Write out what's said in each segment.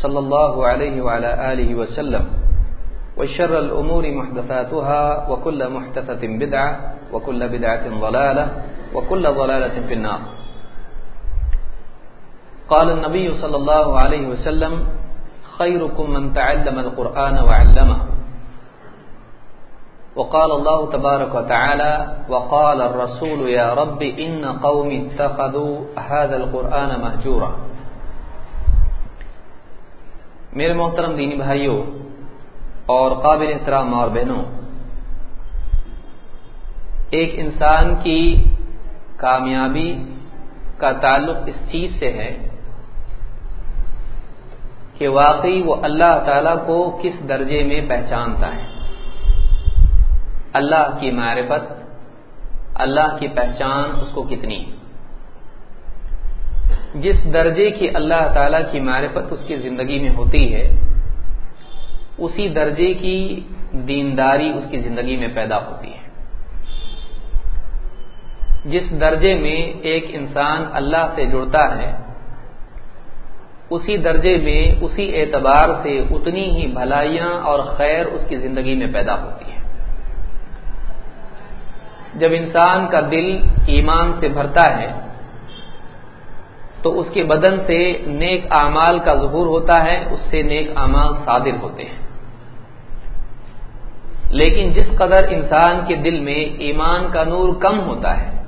صلى الله عليه وعلى آله وسلم وشر الأمور محدثاتها وكل محدثة بدعة وكل بدعة ضلالة وكل ضلالة في النار. قال النبي صلى الله عليه وسلم خيركم من تعلم القرآن وعلمه وقال الله تبارك وتعالى وقال الرسول يا رب إن قوم اتخذوا هذا القرآن مهجورا. میرے محترم دینی بھائیوں اور قابل احترام اور بہنوں، ایک انسان کی کامیابی کا تعلق اس چیز سے ہے کہ واقعی وہ اللہ تعالی کو کس درجے میں پہچانتا ہے۔ اللہ کی معرفت، اللہ کی پہچان اس کو کتنی ہے؟ جس درجے کی اللہ تعالی کی معرفت اس کی زندگی میں ہوتی ہے، اسی درجے کی دینداری اس کی زندگی میں پیدا ہوتی ہے۔ جس درجے میں ایک انسان اللہ سے جڑتا ہے، اسی درجے میں اسی اعتبار سے اتنی ہی بھلائیاں اور خیر اس کی زندگی میں پیدا ہوتی ہے۔ جب انسان کا دل ایمان سے بھرتا ہے تو اس کے بدن سے نیک اعمال کا ظہور ہوتا ہے، اس سے نیک اعمال صادر ہوتے ہیں۔ لیکن جس قدر انسان کے دل میں ایمان کا نور کم ہوتا ہے،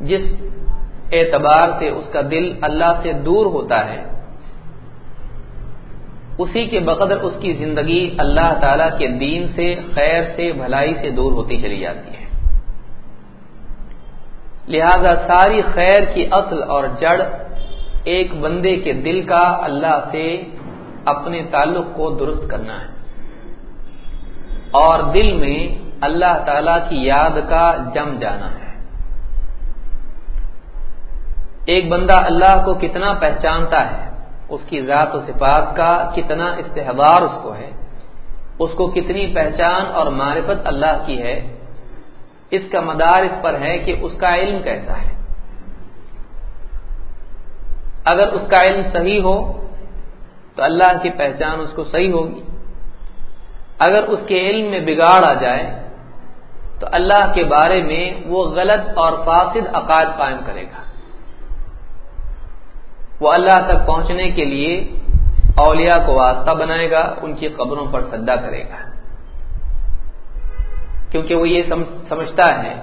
جس اعتبار سے اس کا دل اللہ سے دور ہوتا ہے، اسی کے بقدر اس کی زندگی اللہ تعالی کے دین سے، خیر سے، بھلائی سے دور ہوتی چلی جاتی ہے۔ لہذا ساری خیر کی اصل اور جڑ ایک بندے کے دل کا اللہ سے اپنے تعلق کو درست کرنا ہے۔ اور دل میں اللہ تعالی کی یاد کا جم جانا ہے۔ ایک بندہ اللہ کو کتنا پہچانتا ہے، اس کی ذات و صفات کا کتنا استحبار اس کو ہے، اس کو کتنی پہچان اور معرفت اللہ کی ہے اس کا مدار اس پر ہے کہ اس کا علم کیسا ہے۔ اگر اس کا علم صحیح ہو، تو اللہ کی پہچان اس کو صحیح ہوگی۔ اگر اس کے علم میں بگاڑ آ جائے، تو اللہ کے بارے میں وہ غلط اور فاسد عقائد قائم کرے گا۔ وہ اللہ تک پہنچنے کے لیے اولیاء کو واسطہ بنائے گا، ان کی قبروں پر سدا کرے گا۔ کیونکہ وہ یہ سمجھتا ہے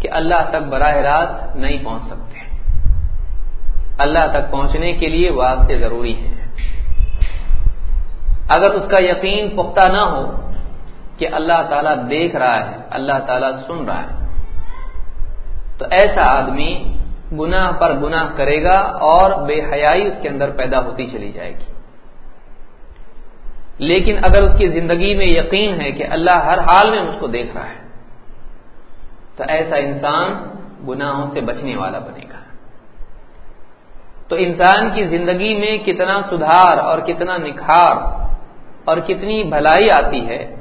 کہ اللہ تک براہ راست نہیں پہنچ سکتے۔ اللہ تک پہنچنے کے لیے واسطے ضروری ہیں۔ اگر اس کا یقین پختہ نہ ہو کہ اللہ تعالیٰ دیکھ رہا ہے، اللہ تعالیٰ سن رہا ہے، تو ایسا آدمی گناہ پر گناہ کرے گا اور بے حیائی اس کے اندر پیدا ہوتی چلی جائے گی۔ لیکن اگر اس کی زندگی میں یقین ہے کہ اللہ ہر حال میں اس کو دیکھ رہا ہے، تو ایسا انسان گناہوں سے بچنے والا بنے گا۔ تو انسان کی زندگی میں کتنا سدھار اور کتنا نکھار اور کتنی بھلائی آتی ہے،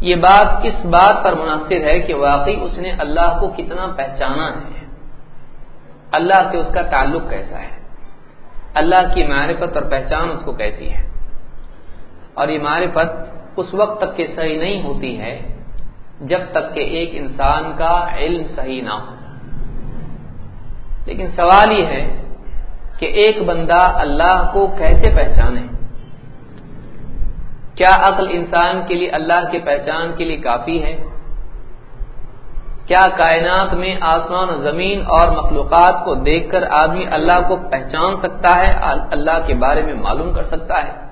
یہ بات اس بات پر منحصر ہے کہ واقعی اس نے اللہ کو کتنا پہچانا ہے۔ اللہ سے اس کا تعلق کیسا ہے؟ اللہ کی معرفت اور پہچان اس کو کیسی ہے؟ اور یہ معرفت اس وقت تک کہ صحیح نہیں ہوتی ہے جب تک کہ ایک انسان کا علم صحیح نہ ہو۔ لیکن سوال یہ ہے کہ ایک بندہ اللہ کو کیسے پہچانے؟ کیا عقل انسان کے لیے اللہ کے پہچان کے لیے کافی ہے؟ کیا کائنات میں آسمان و زمین اور مخلوقات کو دیکھ کر آدمی اللہ کو پہچان سکتا ہے، اللہ کے بارے میں معلوم کر سکتا ہے؟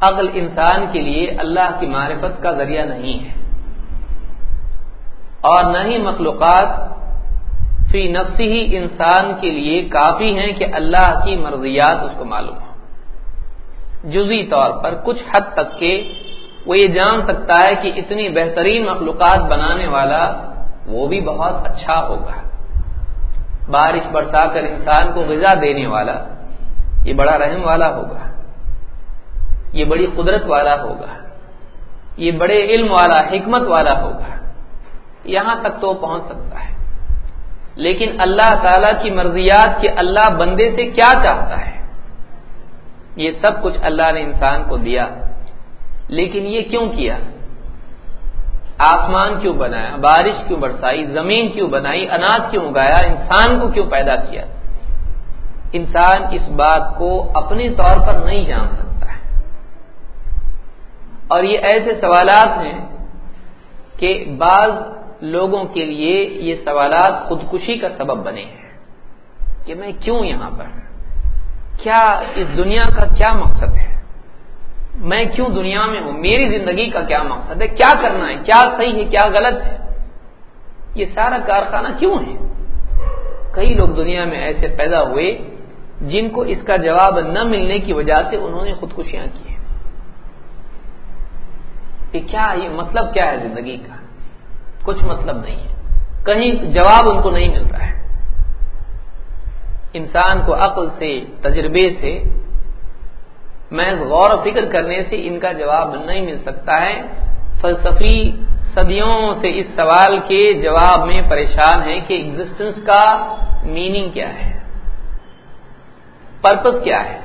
عقل انسان کے لیے اللہ کی معرفت کا ذریعہ نہیں ہے۔ اور نہ ہی مخلوقات فی نفسی ہی انسان کے لیے کافی ہیں کہ اللہ کی مرضیات اس کو معلوم ہو جزی طور پر کچھ حد تک کہ وہ یہ جان سکتا ہے کہ اتنی بہترین مخلوقات بنانے والا وہ بھی بہت اچھا ہوگا۔ بارش برسا کر انسان کو غذا دینے والا یہ بڑا رحم والا ہوگا۔ یہ بڑی قدرت والا ہوگا، یہ بڑے علم والا، حکمت والا ہوگا۔ یہاں تک تو پہنچ سکتا ہے۔ لیکن اللہ تعالی کی مرضیات کہ اللہ بندے سے کیا چاہتا ہے؟ یہ سب کچھ اللہ نے انسان کو دیا۔ لیکن یہ کیوں کیا؟ آسمان کیوں بنایا؟ بارش کیوں برسائی؟ زمین کیوں بنائی؟ اناج کیوں اگایا؟ انسان کو کیوں پیدا کیا؟ انسان اس بات کو اپنے طور پر نہیں جان سکتا۔ اور یہ ایسے سوالات ہیں کہ بعض لوگوں کے لیے یہ سوالات خودکشی کا سبب بنے ہیں کہ میں کیوں یہاں پر کیا اس دنیا کا کیا مقصد ہے؟ میں کیوں دنیا میں ہوں؟ میری زندگی کا کیا مقصد ہے؟ کیا کرنا ہے؟ کیا صحیح ہے؟ کیا غلط ہے؟ یہ سارا کارخانہ کیوں ہے؟ کئی لوگ دنیا میں ایسے پیدا ہوئے جن کو اس کا جواب نہ ملنے کی وجہ سے انہوں نے خودکشیاں کی۔ کہ کیا یہ مطلب کیا ہے زندگی کا؟ کچھ مطلب نہیں ہے۔ کہیں جواب ان کو نہیں مل رہا ہے۔ انسان کو عقل سے، تجربے سے میں غور و فکر کرنے سے ان کا جواب نہیں مل سکتا ہے۔ فلسفی صدیوں سے اس سوال کے جواب میں پریشان ہے کہ ایگزٹنس کا میننگ کیا ہے؟ پرپز کیا ہے؟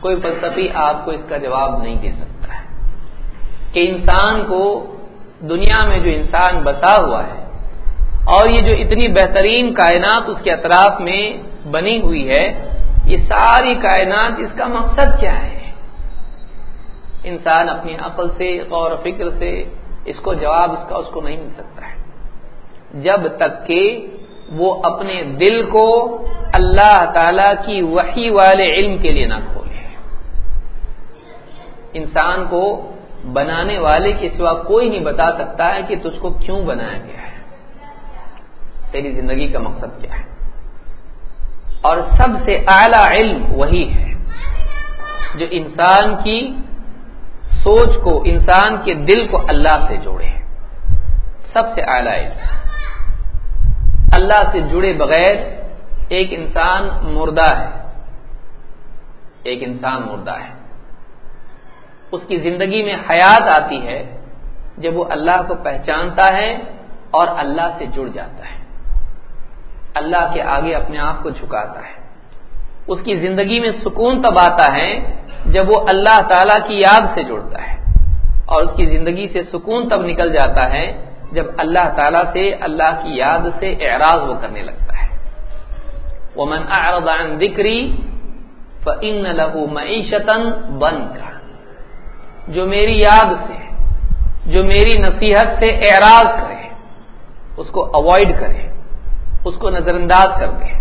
کوئی فلسفی آپ کو اس کا جواب نہیں دے سکتا۔ کہ انسان کو دنیا میں جو انسان بسا ہوا ہے اور یہ جو اتنی بہترین کائنات اس کے اطراف میں بنی ہوئی ہے، یہ ساری کائنات اس کا مقصد کیا ہے؟ انسان اپنی عقل سے، غور و فکر سے اس کو جواب اس کا اس کو نہیں مل سکتا ہے۔ جب تک کہ وہ اپنے دل کو اللہ تعالی کی وحی والے علم کے لیے نہ کھولے۔ انسان کو بنانے والے کے سوا کوئی نہیں بتا سکتا ہے کہ تجھ کو کیوں بنایا گیا ہے۔ تیری زندگی کا مقصد کیا ہے؟ اور سب سے اعلی علم وہی ہے جو انسان کی سوچ کو، انسان کے دل کو اللہ سے جوڑے سب سے اعلی علم۔ اللہ سے جڑے بغیر ایک انسان مردہ ہے۔ ایک انسان مردہ ہے۔ اس کی زندگی میں حیات آتی ہے جب وہ اللہ کو پہچانتا ہے اور اللہ سے جڑ جاتا ہے۔ اللہ کے آگے اپنے آپ کو جھکاتا ہے۔ اس کی زندگی میں سکون تب آتا ہے جب وہ اللہ تعالی کی یاد سے جڑتا ہے۔ اور اس کی زندگی سے سکون تب نکل جاتا ہے جب اللہ تعالی سے اللہ کی یاد سے اعراض وہ کرنے لگتا ہے۔ وہ من عن ذکری فن لہو معیشتن بند کا جو میری یاد سے، جو میری نصیحت سے اعراض کرے، اس کو اوائڈ کرے، اس کو نظر انداز کر دے۔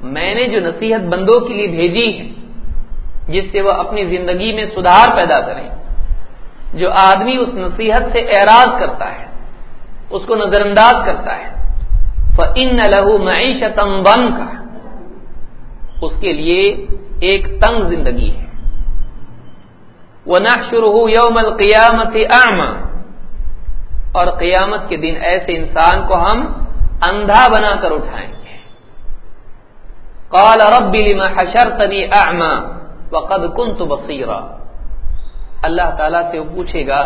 میں نے جو نصیحت بندوں کے لیے بھیجی ہے، جس سے وہ اپنی زندگی میں سدھار پیدا کریں، جو آدمی اس نصیحت سے اعراض کرتا ہے، اس کو نظر انداز کرتا ہے ان لہو معیشت بن کا اس کے لیے ایک تنگ زندگی ہے۔ وہ نہ شروع یوم اور قیامت کے دن ایسے انسان کو ہم اندھا بنا کر اٹھائیں گے۔ قال رب لما حشرتني اعمى وقد كنت بصيرا اللہ تعالی سے وہ پوچھے گا،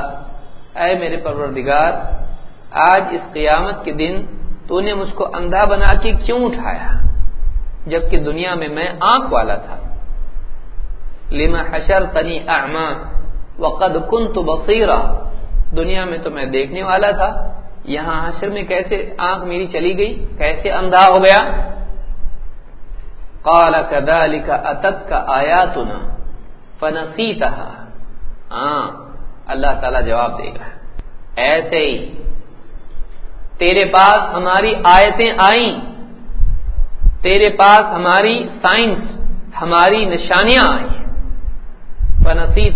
اے میرے پروردگار، آج اس قیامت کے دن تو نے مجھ کو اندھا بنا کے کیوں اٹھایا؟ جبکہ دنیا میں میں آنکھ والا تھا۔ لما حشرتني اعمى وقد كنت بصيرا دنیا میں تو میں دیکھنے والا تھا۔ یہاں حشر میں کیسے آنکھ میری چلی گئی؟ کیسے اندھا ہو گیا؟ قال كذلك اتت کا آیا ہاں اللہ تعالی جواب دے گا۔ ایسے ہی تیرے پاس ہماری آیتیں آئیں۔ تیرے پاس ہماری سائنس ہماری نشانیاں آئیں۔ فنسی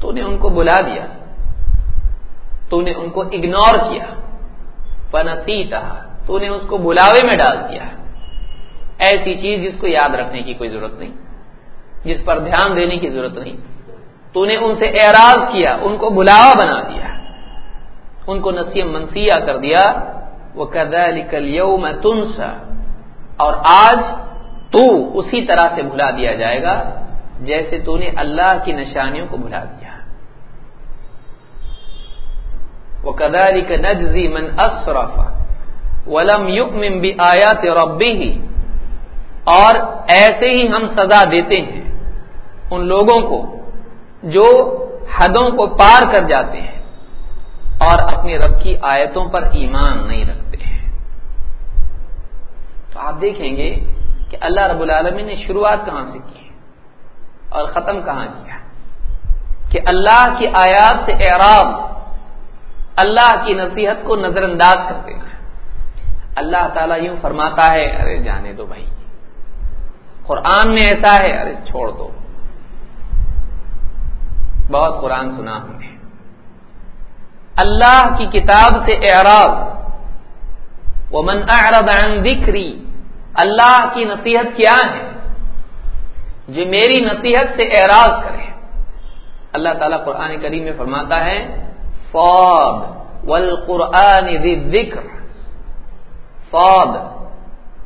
تو نے ان کو بلا دیا۔ تو نے ان کو اگنور کیا۔ فنسی تو نے اس کو بلاوے میں ڈال دیا۔ ایسی چیز جس کو یاد رکھنے کی کوئی ضرورت نہیں، جس پر دھیان دینے کی ضرورت نہیں۔ تو نے ان سے اعراض کیا، ان کو بلاوا بنا دیا۔ ان کو نصیب منسیہ کر دیا۔ وہ کدا نکل میں اور آج تو اسی طرح سے بھلا دیا جائے گا۔ جیسے تو نے اللہ کی نشانیوں کو بھلا دیا۔ وہ کداری کا نجزی من اصرفا ولم یؤمن بھی آیات ربی ہی اور ایسے ہی ہم سزا دیتے ہیں ان لوگوں کو جو حدوں کو پار کر جاتے ہیں اور اپنے رب کی آیتوں پر ایمان نہیں رکھتے ہیں۔ تو آپ دیکھیں گے کہ اللہ رب العالمین نے شروعات کہاں سے کی؟ اور ختم کہاں کیا؟ کہ اللہ کی آیات سے اعراب، اللہ کی نصیحت کو نظر انداز کرتے ہیں اللہ تعالیٰ یوں فرماتا ہے، ارے جانے دو بھائی۔ قرآن میں ایسا ہے، ارے چھوڑ دو۔ بہت قرآن سنا ہم نے۔ اللہ کی کتاب سے اعراب۔ وہ من اعرض عن ذکری اللہ کی نصیحت کیا ہے؟ جو میری نصیحت سے اعراض کرے اللہ تعالیٰ قرآن کریم میں فرماتا ہے فوب والقرآن ذی ذکر فوب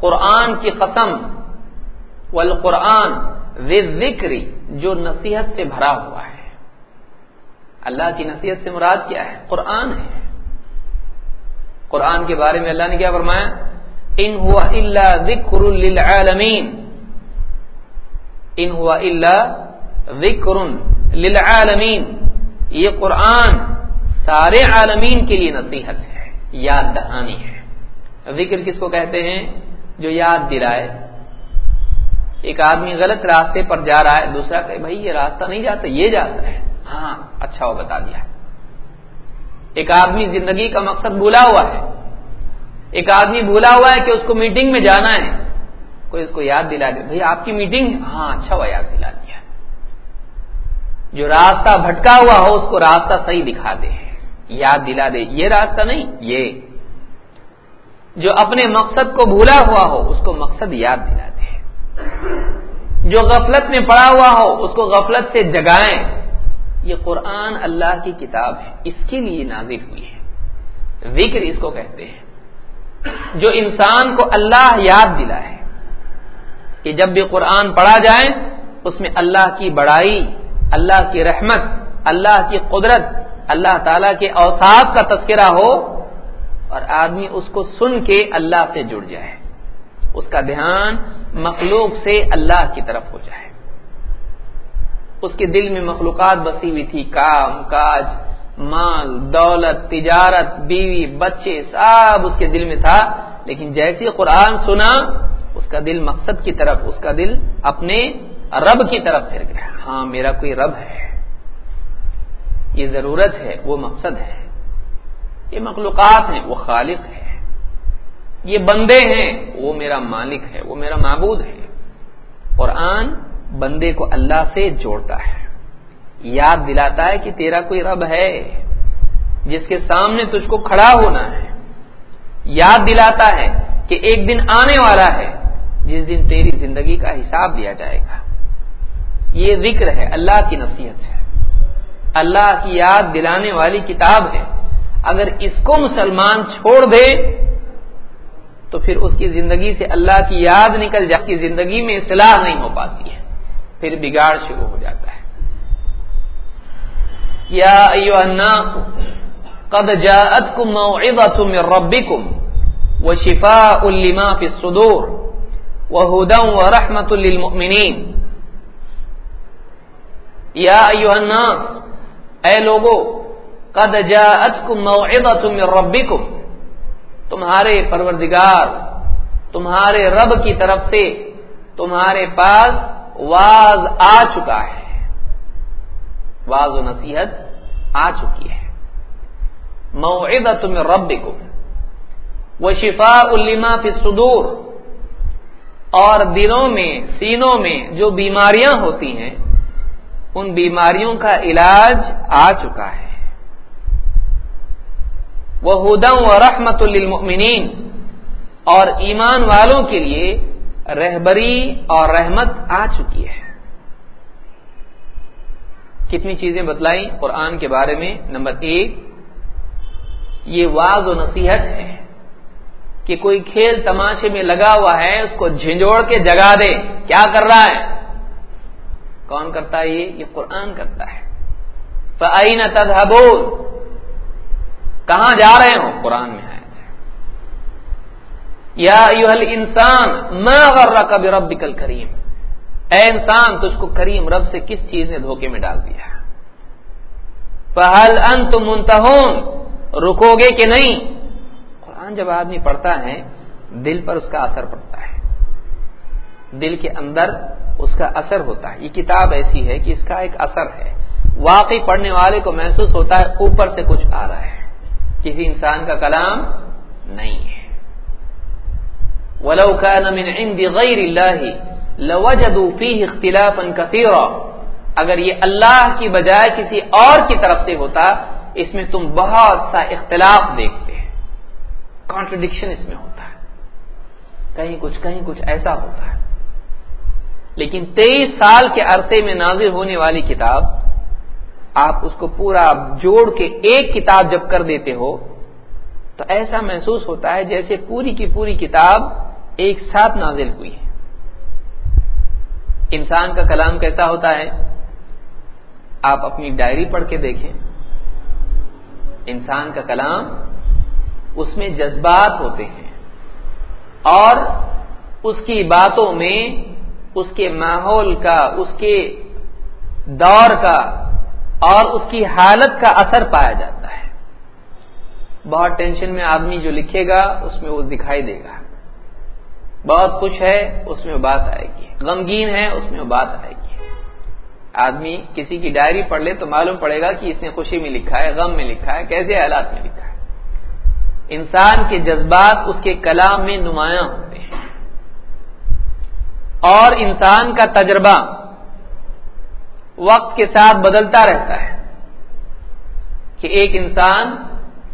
قرآن کی قسم، والقرآن ذی ذکری جو نصیحت سے بھرا ہوا ہے۔ اللہ کی نصیحت سے مراد کیا ہے؟ قرآن ہے۔ قرآن کے بارے میں اللہ نے کیا فرمایا؟ ان ہوا اللہ ذکر للعالمین ان ہوا اللہ ذکر للعالمین۔ یہ قرآن سارے عالمین کے لیے نصیحت ہے، یاد دہانی ہے۔ ذکر کس کو کہتے ہیں؟ جو یاد دلائے۔ ایک آدمی غلط راستے پر جا رہا ہے، دوسرا کہ بھائی یہ راستہ نہیں جاتا، یہ جاتا ہے۔ ہاں اچھا وہ بتا دیا۔ ایک آدمی زندگی کا مقصد بھولا ہوا ہے۔ ایک آدمی بھولا ہوا ہے کہ اس کو میٹنگ میں جانا ہے۔ کوئی اس کو یاد دلا دے بھائی آپ کی میٹنگ ہاں اچھا ہوا، یاد دلا دیا۔ جو راستہ بھٹکا ہوا ہو، اس کو راستہ صحیح دکھا دے۔ یاد دلا دے۔ یہ راستہ نہیں، یہ۔ جو اپنے مقصد کو بھولا ہوا ہو، اس کو مقصد یاد دلا دے۔ جو غفلت میں پڑا ہوا ہو، اس کو غفلت سے جگائیں۔ یہ قرآن اللہ کی کتاب ہے، اس کے لیے نازل ہوئی ہے۔ ذکر اس کو کہتے ہیں۔ جو انسان کو اللہ یاد دلا ہے کہ جب بھی قرآن پڑھا جائے، اس میں اللہ کی بڑائی، اللہ کی رحمت، اللہ کی قدرت، اللہ تعالی کے اوساف کا تذکرہ ہو اور آدمی اس کو سن کے اللہ سے جڑ جائے۔ اس کا دھیان مخلوق سے اللہ کی طرف ہو جائے۔ اس کے دل میں مخلوقات بسی ہوئی تھی، کام، کاج، مال، دولت، تجارت، بیوی، بچے، سب اس کے دل میں تھا۔ لیکن جیسے قرآن سنا اس کا دل مقصد کی طرف، اس کا دل اپنے رب کی طرف پھر گیا۔ ہاں میرا کوئی رب ہے۔ یہ ضرورت ہے، وہ مقصد ہے۔ یہ مخلوقات ہیں، وہ خالق ہے یہ بندے ہیں، وہ میرا مالک ہے، وہ میرا معبود ہے۔ قرآن بندے کو اللہ سے جوڑتا ہے۔ یاد دلاتا ہے کہ تیرا کوئی رب ہے، جس کے سامنے تجھ کو کھڑا ہونا ہے۔ یاد دلاتا ہے کہ ایک دن آنے والا ہے۔ جس دن تیری زندگی کا حساب دیا جائے گا۔ یہ ذکر ہے، اللہ کی نصیحت ہے۔ اللہ کی یاد دلانے والی کتاب ہے۔ اگر اس کو مسلمان چھوڑ دے، تو پھر اس کی زندگی سے اللہ کی یاد نکل جا کی زندگی میں اصلاح نہیں ہو پاتی ہے۔ پھر بگاڑ شروع ہو جاتا ہے۔ یا ایو الناس، قد جاءتكم موعظة من ربكم وشفاء لما في الصدور۔ وهدى ورحمة للمؤمنين. یا ایو الناس، اے لوگو، قد جاءتكم موعظة من ربكم. تمہارے پروردگار، تمہارے رب کی طرف سے تمہارے پاس واز آ چکا ہے۔ واز و نصیحت آ چکی ہے۔ موعدت من ربکم وہ شفا الما فی صدور اور دلوں میں، سینوں میں جو بیماریاں ہوتی ہیں، ان بیماریوں کا علاج آ چکا ہے۔ وہ ہدم و رحمت للمؤمنین اور ایمان والوں کے لیے رہبری اور رحمت آ چکی ہے۔ کتنی چیزیں بتلائی قرآن کے بارے میں؟ نمبر ایک، یہ واض و نصیحت ہے۔ کہ کوئی کھیل تماشے میں لگا ہوا ہے، اس کو جھنجوڑ کے جگا دے۔ کیا کر رہا ہے؟ کون کرتا ہے یہ؟ یہ قرآن کرتا ہے۔ فعین تدہبول کہاں جا رہے ہو؟ قرآن میں ہے یا انسان کب رب کل کریم اے انسان، تجھ کو کریم رب سے کس چیز نے دھوکے میں ڈال دیا پہل ان تم رکو گے کہ نہیں؟ قرآن جب آدمی پڑھتا ہے، دل پر اس کا اثر پڑتا ہے۔ دل کے اندر اس کا اثر ہوتا ہے۔ یہ کتاب ایسی ہے کہ اس کا ایک اثر ہے۔ واقعی پڑھنے والے کو محسوس ہوتا ہے اوپر سے کچھ آ رہا ہے۔ کسی انسان کا کلام نہیں ہے۔ ولو كان من عند غير الله لوجدوا فيه اختلافا كثيرا۔ اگر یہ اللہ کی بجائے کسی اور کی طرف سے ہوتا، اس میں تم بہت سا اختلاف دیکھتے۔ ہیں کانٹرڈکشن اس میں ہوتا ہے۔ کہیں کچھ کہیں کچھ ایسا ہوتا ہے۔ لیکن تیئیس سال کے عرصے میں نازر ہونے والی کتاب، آپ اس کو پورا جوڑ کے ایک کتاب جب کر دیتے ہو، تو ایسا محسوس ہوتا ہے جیسے پوری کی پوری کتاب ایک ساتھ نازل ہوئی ہے۔ انسان کا کلام کیسا ہوتا ہے؟ آپ اپنی ڈائری پڑھ کے دیکھیں۔ انسان کا کلام اس میں جذبات ہوتے ہیں اور اس کی باتوں میں اس کے ماحول کا، اس کے دور کا اور اس کی حالت کا اثر پایا جاتا ہے۔ بہت ٹینشن میں آدمی جو لکھے گا، اس میں وہ دکھائی دے گا۔ بہت خوش ہے، اس میں بات آئے گی۔ غمگین ہے، اس میں بات آئے گی۔ آدمی کسی کی ڈائری پڑھ لے تو معلوم پڑے گا کہ اس نے خوشی میں لکھا ہے، غم میں لکھا ہے، کیسے حالات میں لکھا ہے۔ انسان کے جذبات اس کے کلام میں نمایاں ہوتے ہیں۔ اور انسان کا تجربہ وقت کے ساتھ بدلتا رہتا ہے کہ ایک انسان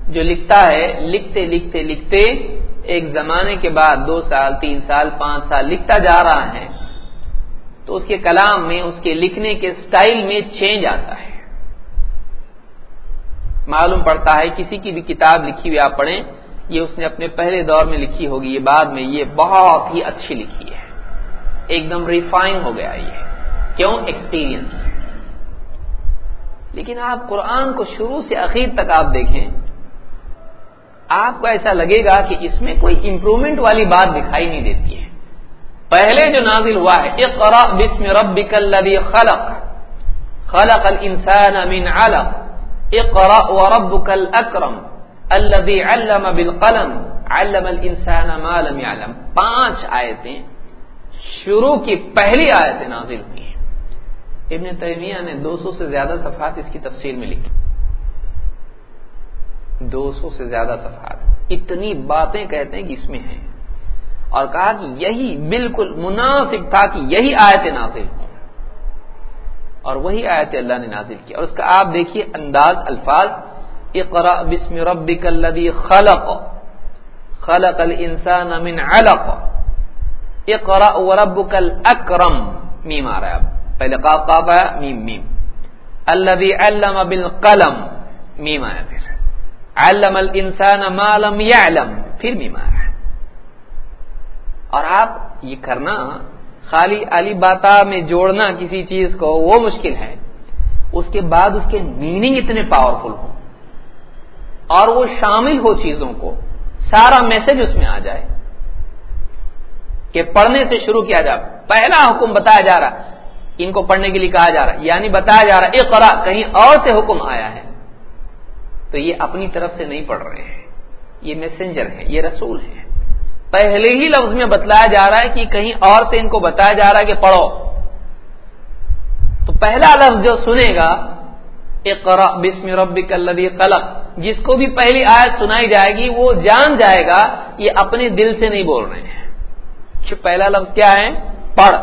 جو لکھتا ہے، لکھتے لکھتے لکھتے ایک زمانے کے بعد دو سال، تین سال، پانچ سال لکھتا جا رہا ہے تو اس کے کلام میں، اس کے لکھنے کے سٹائل میں چینج آتا ہے۔ معلوم پڑتا ہے کسی کی بھی کتاب لکھی ہوئی آپ پڑھیں، یہ اس نے اپنے پہلے دور میں لکھی ہوگی، یہ بعد میں یہ بہت ہی اچھی لکھی ہے۔ ایک دم ریفائن ہو گیا یہ۔ کیوں؟ ایکسپیرئنس لیکن آپ قرآن کو شروع سے اخیر تک آپ دیکھیں، آپ کو ایسا لگے گا کہ اس میں کوئی امپروومنٹ والی بات دکھائی نہیں دیتی ہے۔ پہلے جو نازل ہوا ہے اقرا بسم ربک الذی خلق۔ خلق الانسان من علق۔ اقرا وربک الاکرم الذی علم بالقلم، علم الانسان ما لم يعلم۔ پانچ آیتیں شروع کی پہلی آیتیں نازل ہوئی ہیں۔ ابن تیمیہ نے دو سو سے زیادہ صفحات اس کی تفسیر میں لکھی۔ دو سو سے زیادہ صفحات۔ اتنی باتیں کہتے ہیں کہ اس میں ہیں۔ اور کہا کہ یہی بالکل مناسب تھا کہ یہی آیت نازل ہوں اور وہی آیت اللہ نے نازل کی اور اس کا آپ دیکھیے انداز الفاظ اقرا بسم ربک الذی خلق خلق الانسان من علق اقرا وربک الاکرم، میم آ رہا ہے اب، پہلے قاف قاف آیا، میم میم الذي علم بالقلم، میم آیا پھر، علم الانسان ما لم يعلم، پھر میم آیا اور آپ یہ کرنا خالی علی باتا میں جوڑنا کسی چیز کو وہ مشکل ہے۔ اس کے بعد اس کے میننگ اتنے پاورفل ہوں۔ اور وہ شامل ہو چیزوں کو۔ سارا میسج اس میں آ جائے۔ کہ پڑھنے سے شروع کیا جائے پہلا حکم بتایا جا رہا۔ ان کو پڑھنے کے لیے کہا جا رہا۔ یعنی بتایا جا رہا، اقرا، کہیں اور سے حکم آیا ہے۔ تو یہ اپنی طرف سے نہیں پڑھ رہے ہیں۔ یہ میسنجر ہے یہ رسول ہے پہلے ہی لفظ میں بتلایا جا رہا ہے کہ کہیں اور سے ان کو بتایا جا رہا ہے کہ پڑھو۔ تو پہلا لفظ جو سنے گا اقرا بسم ربک الذی قلق جس کو بھی پہلی آیت سنائی جائے گی، وہ جان جائے گا یہ اپنے دل سے نہیں بول رہے ہیں۔ پہلا لفظ کیا ہے؟ پڑھ۔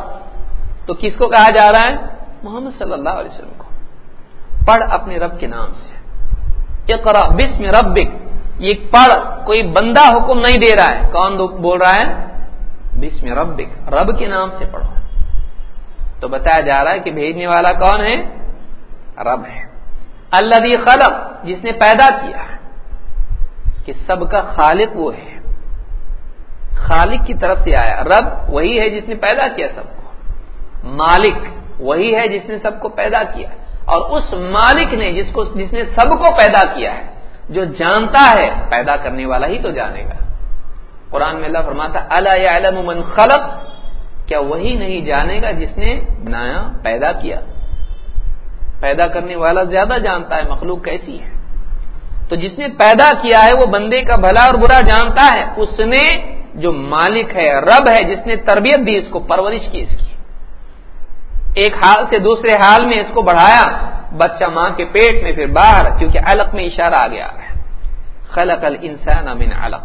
تو کس کو کہا جا رہا ہے؟ محمد صلی اللہ علیہ وسلم کو۔ پڑھ اپنے رب کے نام سے۔ اقرا بسم ربک۔ یہ پڑھ کوئی بندہ حکم نہیں دے رہا ہے۔ کون بول رہا ہے؟ بسم ربک۔ رب کے نام سے پڑھو۔ تو بتایا جا رہا ہے کہ بھیجنے والا کون ہے؟ رب ہے۔ اللہ خلق، جس نے پیدا کیا کہ سب کا خالق وہ ہے۔ خالق کی طرف سے آیا۔ رب وہی ہے جس نے پیدا کیا سب کو۔ مالک وہی ہے جس نے سب کو پیدا کیا۔ اور اس مالک نے جس کو جس نے سب کو پیدا کیا ہے۔ جو جانتا ہے پیدا کرنے والا ہی تو جانے گا۔ قرآن میں اللہ فرماتا اللہ من خلق؟ کیا وہی نہیں جانے گا جس نے بنایا، پیدا کیا۔ پیدا کرنے والا زیادہ جانتا ہے، مخلوق کیسی ہے۔ تو جس نے پیدا کیا ہے، وہ بندے کا بھلا اور برا جانتا ہے۔ اس نے جو مالک ہے، رب ہے، جس نے تربیت دی، اس کو پرورش کی، اس کی۔ ایک حال سے دوسرے حال میں اس کو بڑھایا، بچہ ماں کے پیٹ میں پھر باہر، کیونکہ علق میں اشارہ آ گیا۔ خلق الانسان من علق۔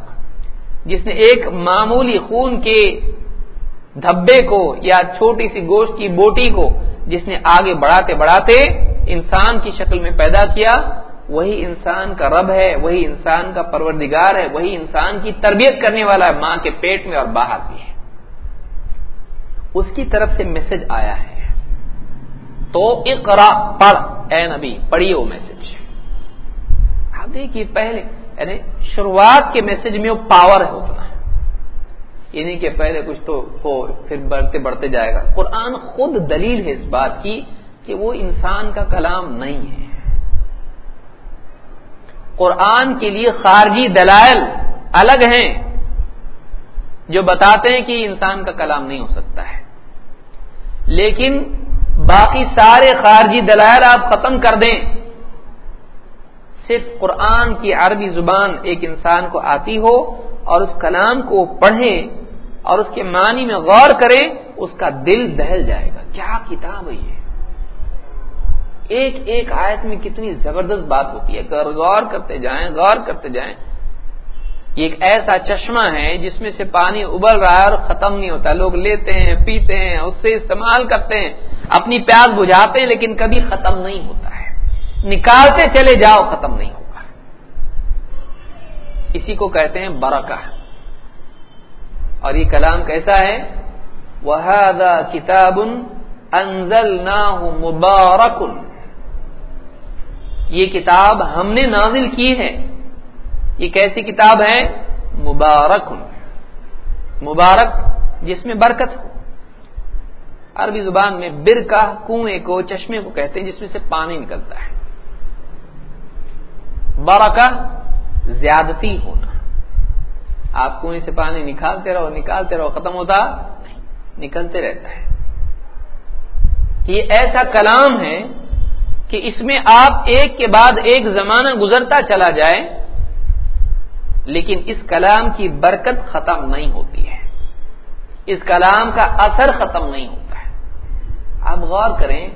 جس نے ایک معمولی خون کے دھبے کو یا چھوٹی سی گوشت کی بوٹی کو جس نے آگے بڑھاتے بڑھاتے انسان کی شکل میں پیدا کیا، وہی انسان کا رب ہے، وہی انسان کا پروردگار ہے، وہی انسان کی تربیت کرنے والا ہے ماں کے پیٹ میں اور باہر بھی ہے۔ اس کی طرف سے میسج آیا ہے۔ تو اقرا پڑھ۔ اے نبی، پڑھیے وہ میسج آپ دیکھیے پہلے یعنی شروعات کے میسج میں وہ پاور ہے اتنا۔ یعنی کہ پہلے کچھ تو ہو پھر بڑھتے بڑھتے جائے گا۔ قرآن خود دلیل ہے اس بات کی کہ وہ انسان کا کلام نہیں ہے۔ قرآن کے لیے خارجی دلائل الگ ہیں جو بتاتے ہیں کہ انسان کا کلام نہیں ہو سکتا ہے۔ لیکن باقی سارے خارجی دلائل آپ ختم کر دیں۔ صرف قرآن کی عربی زبان ایک انسان کو آتی ہو اور اس کلام کو پڑھیں اور اس کے معنی میں غور کریں، اس کا دل دہل جائے گا۔ کیا کتاب ہے یہ؟ ایک ایک آیت میں کتنی زبردست بات ہوتی ہے۔ غور کرتے جائیں، غور کرتے جائیں، یہ ایک ایسا چشمہ ہے جس میں سے پانی ابل رہا ہے اور ختم نہیں ہوتا۔ لوگ لیتے ہیں، پیتے ہیں، اس سے استعمال کرتے ہیں۔ اپنی پیاس بجھاتے ہیں، لیکن کبھی ختم نہیں ہوتا ہے۔ نکالتے چلے جاؤ، ختم نہیں ہوگا۔ اسی کو کہتے ہیں برکہ۔ اور یہ کلام کیسا ہے؟ وہ کتاب انزل مبارک یہ کتاب ہم نے نازل کی ہے۔ یہ کیسی کتاب ہے؟ مبارک۔ مبارک جس میں برکت ہو۔ عربی زبان میں برکا کنویں کو، چشمے کو کہتے ہیں، جس میں سے پانی نکلتا ہے۔ برکہ زیادتی ہونا۔ آپ کنویں سے پانی نکالتے رہو نکالتے رہو، ختم ہوتا نہیں، نکلتے رہتا ہے۔ یہ ایسا کلام ہے کہ اس میں آپ ایک کے بعد ایک زمانہ گزرتا چلا جائے، لیکن اس کلام کی برکت ختم نہیں ہوتی ہے۔ اس کلام کا اثر ختم نہیں ہوتا۔ آپ غور کریں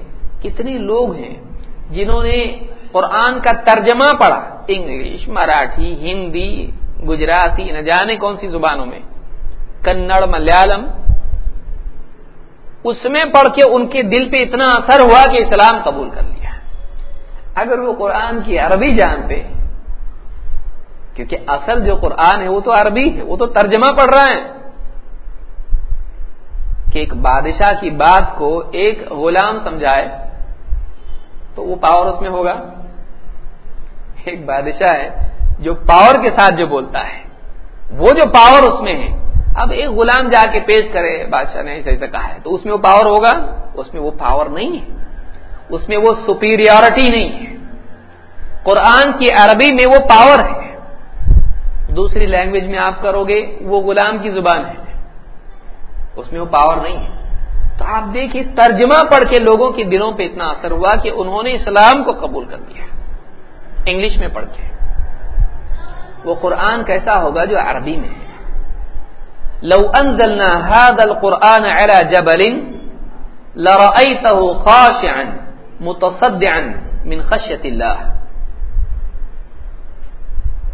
کتنے لوگ ہیں جنہوں نے قرآن کا ترجمہ پڑھا۔ انگلش، مراٹھی، ہندی، گجراتی، نہ جانے کون سی زبانوں میں۔ کنڑ، ملیالم۔ اس میں پڑھ کے ان کے دل پہ اتنا اثر ہوا کہ اسلام قبول کر لیا۔ اگر وہ قرآن کی عربی جانتے کیونکہ اصل جو قرآن ہے وہ تو عربی ہے، وہ تو ترجمہ پڑھ رہا ہے۔ کہ ایک بادشاہ کی بات کو ایک غلام سمجھائے تو وہ پاور اس میں ہوگا۔ ایک بادشاہ ہے جو پاور کے ساتھ جو بولتا ہے۔ وہ جو پاور اس میں ہے۔ اب ایک غلام جا کے پیش کرے، بادشاہ نے ایسا ایسا کہا ہے۔ تو اس میں وہ پاور ہوگا، اس میں وہ پاور نہیں ہے۔ اس میں وہ سپیریورٹی نہیں ہے۔ قرآن کی عربی میں وہ پاور ہے۔ دوسری لینگویج میں آپ کرو گے، وہ غلام کی زبان ہے۔ اس میں وہ پاور نہیں ہے۔ تو آپ دیکھیے، ترجمہ پڑھ کے لوگوں کے دلوں پہ اتنا اثر ہوا کہ انہوں نے اسلام کو قبول کر دیا انگلش میں پڑھ کے۔ وہ قرآن کیسا ہوگا جو عربی میں ہے۔ لو انزلنا هذا القرآن على جبل لرأيته خاشعا متصدعا من خشية الله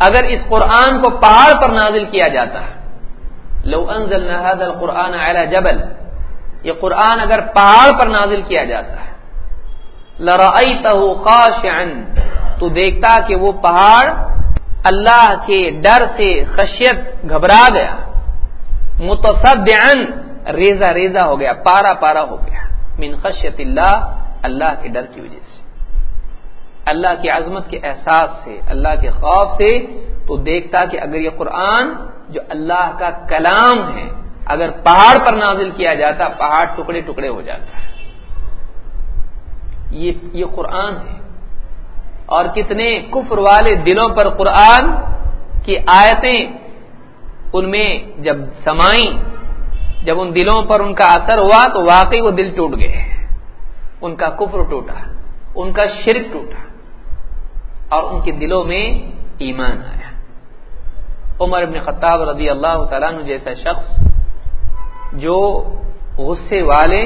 اگر اس قرآن کو پہاڑ پر نازل کیا جاتا ہے لو انزلنا هذا القرآن على جبل، یہ قرآن اگر پہاڑ پر نازل کیا جاتا ہے، لرأيته خاشعا، تو دیکھتا کہ وہ پہاڑ اللہ کے ڈر سے خشیت گھبرا گیا متصد ریزا ریزا ہو گیا، پارا پارا ہو گیا، من خشیت اللہ اللہ کے ڈر کی وجہ سے۔ اللہ کی عظمت کے احساس سے، اللہ کے خوف سے تو دیکھتا کہ اگر یہ قرآن جو اللہ کا کلام ہے، اگر پہاڑ پر نازل کیا جاتا، پہاڑ ٹکڑے ٹکڑے ہو جاتا ہے یہ یہ قرآن ہے۔ اور کتنے کفر والے دلوں پر قرآن کی آیتیں ان میں جب سمائیں، جب ان دلوں پر ان کا اثر ہوا تو واقعی وہ دل ٹوٹ گئے۔ ان کا کفر ٹوٹا، ان کا شرک ٹوٹا۔ اور ان کے دلوں میں ایمان آیا۔ عمر ابن خطاب رضی اللہ تعالیٰ جیسا شخص جو غصے والے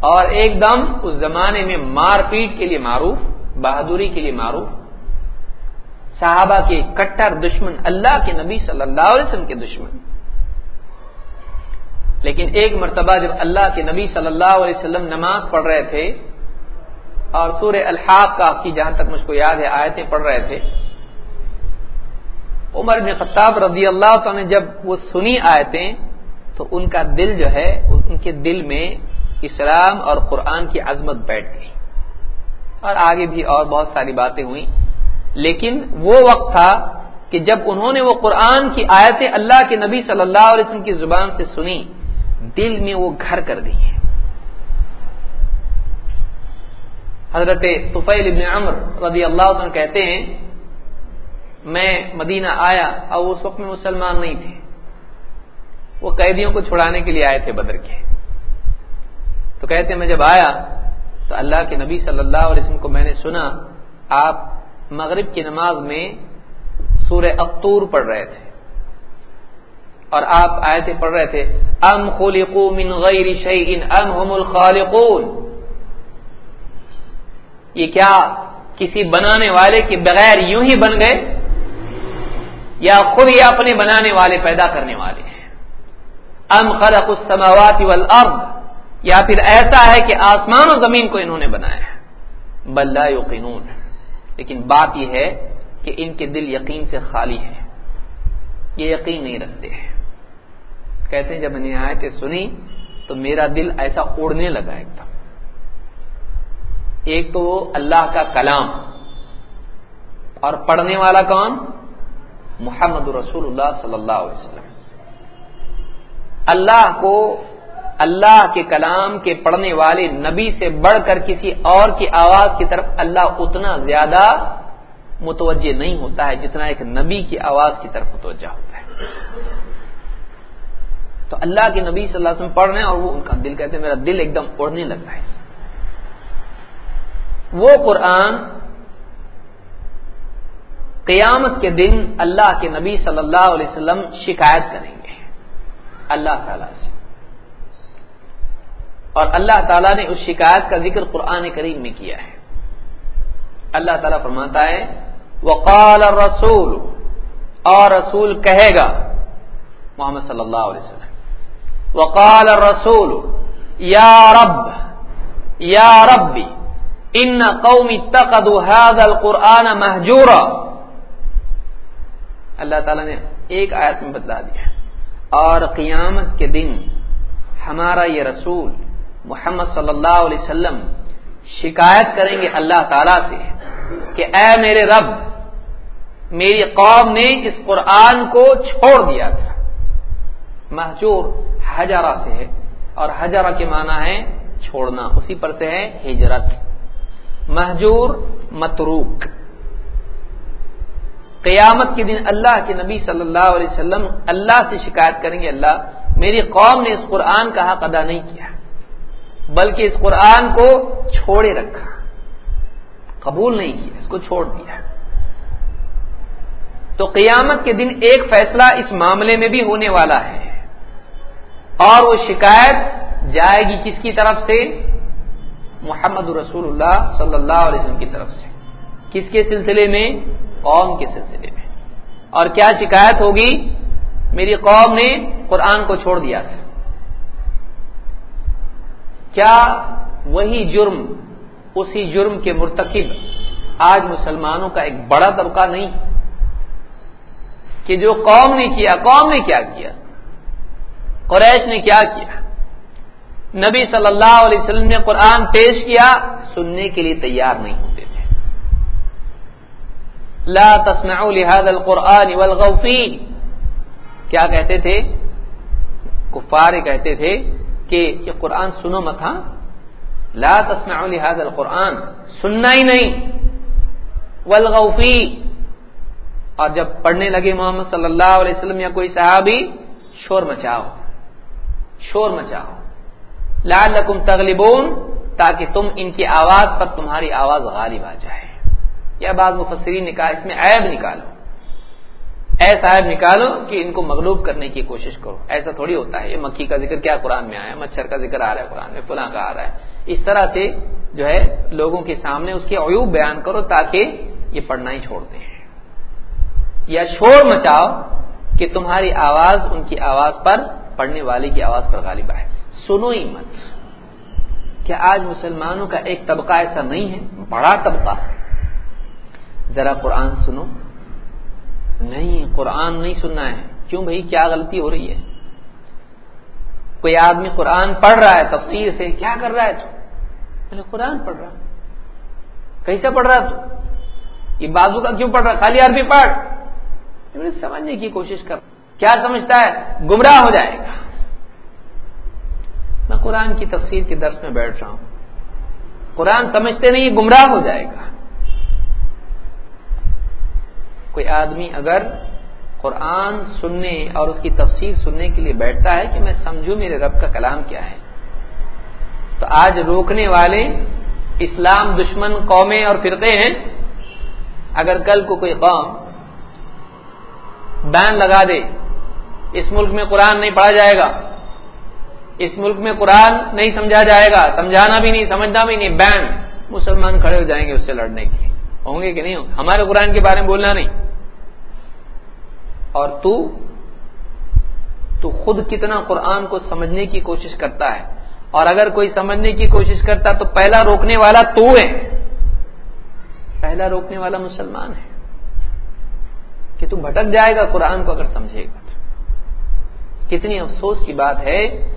اور ایک دم اس زمانے میں مار پیٹ کے لیے معروف، بہادری کے لیے معروف، صحابہ کے کٹر دشمن، اللہ کے نبی صلی اللہ علیہ وسلم کے دشمن۔ لیکن ایک مرتبہ جب اللہ کے نبی صلی اللہ علیہ وسلم نماز پڑھ رہے تھے اور سور الحاق کا کی جہاں تک مجھ کو یاد ہے، آیتیں پڑھ رہے تھے۔ عمر بن خطاب رضی اللہ تعالی نے جب وہ سنی آیتیں، تو ان کا دل جو ہے، ان کے دل میں اسلام اور قرآن کی عظمت بیٹھ گئی۔ اور آگے بھی اور بہت ساری باتیں ہوئی لیکن وہ وقت تھا کہ جب انہوں نے وہ قرآن کی آیتیں اللہ کے نبی صلی اللہ علیہ وسلم کی زبان سے سنی، دل میں وہ گھر کر دی ہیں حضرت طفیل ابن عمر رضی اللہ عنہ کہتے ہیں، میں مدینہ آیا اور اس وقت میں مسلمان نہیں تھے۔ وہ قیدیوں کو چھڑانے کے لیے آئے تھے بدر کے۔ تو کہتے ہیں، میں جب آیا تو اللہ کے نبی صلی اللہ علیہ وسلم کو میں نے سنا، آپ مغرب کی نماز میں سورہ اختور پڑھ رہے تھے۔ اور آپ آئے تھے پڑھ رہے تھے، ام خلقو من غیر شیئن ام هم الخالقون۔ یہ کیا کسی بنانے والے کے بغیر یوں ہی بن گئے؟ یا خود یہ اپنے بنانے والے پیدا کرنے والے ہیں؟ ام خلق السماوات والارض، یا پھر ایسا ہے کہ آسمان و زمین کو انہوں نے بنایا ہے؟ بل یقینون لیکن بات یہ ہے کہ ان کے دل یقین سے خالی ہے یہ یقین نہیں رکھتے ہیں۔ کہتے ہیں، جب میں نے آیتیں سنی تو میرا دل ایسا اڑنے لگا ایک دم۔ ایک تو اللہ کا کلام اور پڑھنے والا کون؟ محمد رسول اللہ صلی اللہ علیہ وسلم۔ اللہ کو اللہ کے کلام کے پڑھنے والے نبی سے بڑھ کر کسی اور کی آواز کی طرف اللہ اتنا زیادہ متوجہ نہیں ہوتا ہے جتنا ایک نبی کی آواز کی طرف متوجہ ہوتا ہے۔ تو اللہ کے نبی صلی اللہ علیہ وسلم پڑھ رہے ہیں اور وہ ان کا دل کہتے ہیں، میرا دل ایک دم اڑنے لگتا ہے۔ وہ قرآن قیامت کے دن اللہ کے نبی صلی اللہ علیہ وسلم شکایت کریں گے۔ اللہ تعالی سے۔ اور اللہ تعالیٰ نے اس شکایت کا ذکر قرآن کریم میں کیا ہے۔ اللہ تعالیٰ فرماتا ہے، وقال رسول اور رسول کہے گا محمد صلی اللہ علیہ وسلم۔ وقال رسول یا رب، یا ربی ان قومی تقد هذا القرآن محجورا اللہ تعالیٰ نے ایک آیت میں بدلا دیا اور قیامت کے دن ہمارا یہ رسول محمد صلی اللہ علیہ وسلم شکایت کریں گے اللہ تعالی سے کہ اے میرے رب، میری قوم نے اس قرآن کو چھوڑ دیا تھا۔ محجور ہجارہ سے ہے اور ہجارہ کے معنی ہے چھوڑنا، اسی پر سے ہے ہجرت۔ محجور متروک۔ قیامت کے دن اللہ کے نبی صلی اللہ علیہ وسلم اللہ سے شکایت کریں گے، اللہ، میری قوم نے اس قرآن کا حق ادا نہیں کیا، بلکہ اس قرآن کو چھوڑے رکھا۔ قبول نہیں کیا، اس کو چھوڑ دیا۔ تو قیامت کے دن ایک فیصلہ اس معاملے میں بھی ہونے والا ہے۔ اور وہ شکایت جائے گی کس کی طرف سے؟ محمد رسول اللہ صلی اللہ علیہ وسلم کی طرف سے۔ کس کے سلسلے میں؟ قوم کے سلسلے میں۔ اور کیا شکایت ہوگی؟ میری قوم نے قرآن کو چھوڑ دیا تھا۔ کیا وہی جرم، اسی جرم کے مرتکب آج مسلمانوں کا ایک بڑا طبقہ نہیں؟ کہ جو قوم نے کیا، قوم نے کیا کیا؟ قریش نے کیا کیا؟ نبی صلی اللہ علیہ وسلم نے قرآن پیش کیا، سننے کے لیے تیار نہیں ہوتے تھے۔ لا تسمعوا لهذا القرآن والغوفی کیا کہتے تھے؟ کفار کہتے تھے کہ یہ قرآن سنو مت ہاں۔ لا تسمعوا لهذا القرآن، سننا ہی نہیں۔ والغوفی اور جب پڑھنے لگے محمد صلی اللہ علیہ وسلم یا کوئی صحابی، شور مچاؤ۔ شور مچاؤ۔ لعلکم تغلبون، تاکہ تم ان کی آواز پر تمہاری آواز غالب آ جائے۔ یا بعض مفسرین نے کہا، اس میں عیب نکالو۔ ایسا عیب نکالو کہ ان کو مغلوب کرنے کی کوشش کرو۔ ایسا تھوڑی ہوتا ہے، یہ مکھی کا ذکر کیا قرآن میں آیا، مچھر کا ذکر آ رہا ہے قرآن میں، فلاں کا آ رہا ہے۔ اس طرح سے جو ہے، لوگوں کے سامنے اس کے عیوب بیان کرو تاکہ یہ پڑھنا ہی چھوڑتے ہیں۔ یا شور مچاؤ کہ تمہاری آواز ان کی آواز پر، پڑھنے والے کی آواز پر غالب آئے۔ سنو ہی مت۔ کیا آج مسلمانوں کا ایک طبقہ ایسا نہیں ہے، بڑا طبقہ۔ ذرا قرآن سنو۔ نہیں، قرآن نہیں سننا ہے۔ کیوں بھائی؟ کیا غلطی ہو رہی ہے؟ کوئی آدمی قرآن پڑھ رہا ہے، تفسیر سے کیا کر رہا ہے تو؟ قرآن پڑھ رہا۔ کیسا پڑھ رہا تو؟ یہ بازو کا کیوں پڑھ رہا؟ خالی عربی پڑھ۔ سمجھنے کی کوشش کر۔ کیا سمجھتا ہے؟ گمراہ ہو جائے گا۔ میں قرآن کی تفسیر کے درس میں بیٹھ رہا ہوں۔ قرآن سمجھتے نہیں، گمراہ ہو جائے گا۔ کوئی آدمی اگر قرآن سننے اور اس کی تفسیر سننے کے لیے بیٹھتا ہے کہ میں سمجھوں میرے رب کا کلام کیا ہے، تو آج روکنے والے اسلام دشمن قومیں اور فرقے ہیں۔ اگر کل کو کوئی قوم بین لگا دے، اس ملک میں قرآن نہیں پڑھا جائے گا۔ اس ملک میں قرآن نہیں سمجھا جائے گا، سمجھانا بھی نہیں، سمجھنا بھی نہیں، بین! مسلمان کھڑے ہو جائیں گے اس سے لڑنے کے لیے۔ ہوں گے کہ نہیں ہوں؟ ہمارے قرآن کے بارے میں بولنا نہیں۔ اور تو تو خود کتنا قرآن کو سمجھنے کی کوشش کرتا ہے۔ اور اگر کوئی سمجھنے کی کوشش کرتا تو پہلا روکنے والا تو ہے۔ پہلا روکنے والا مسلمان ہے۔ کہ تو بھٹک جائے گا قرآن کو اگر سمجھے گا تو۔ کتنی افسوس کی بات ہے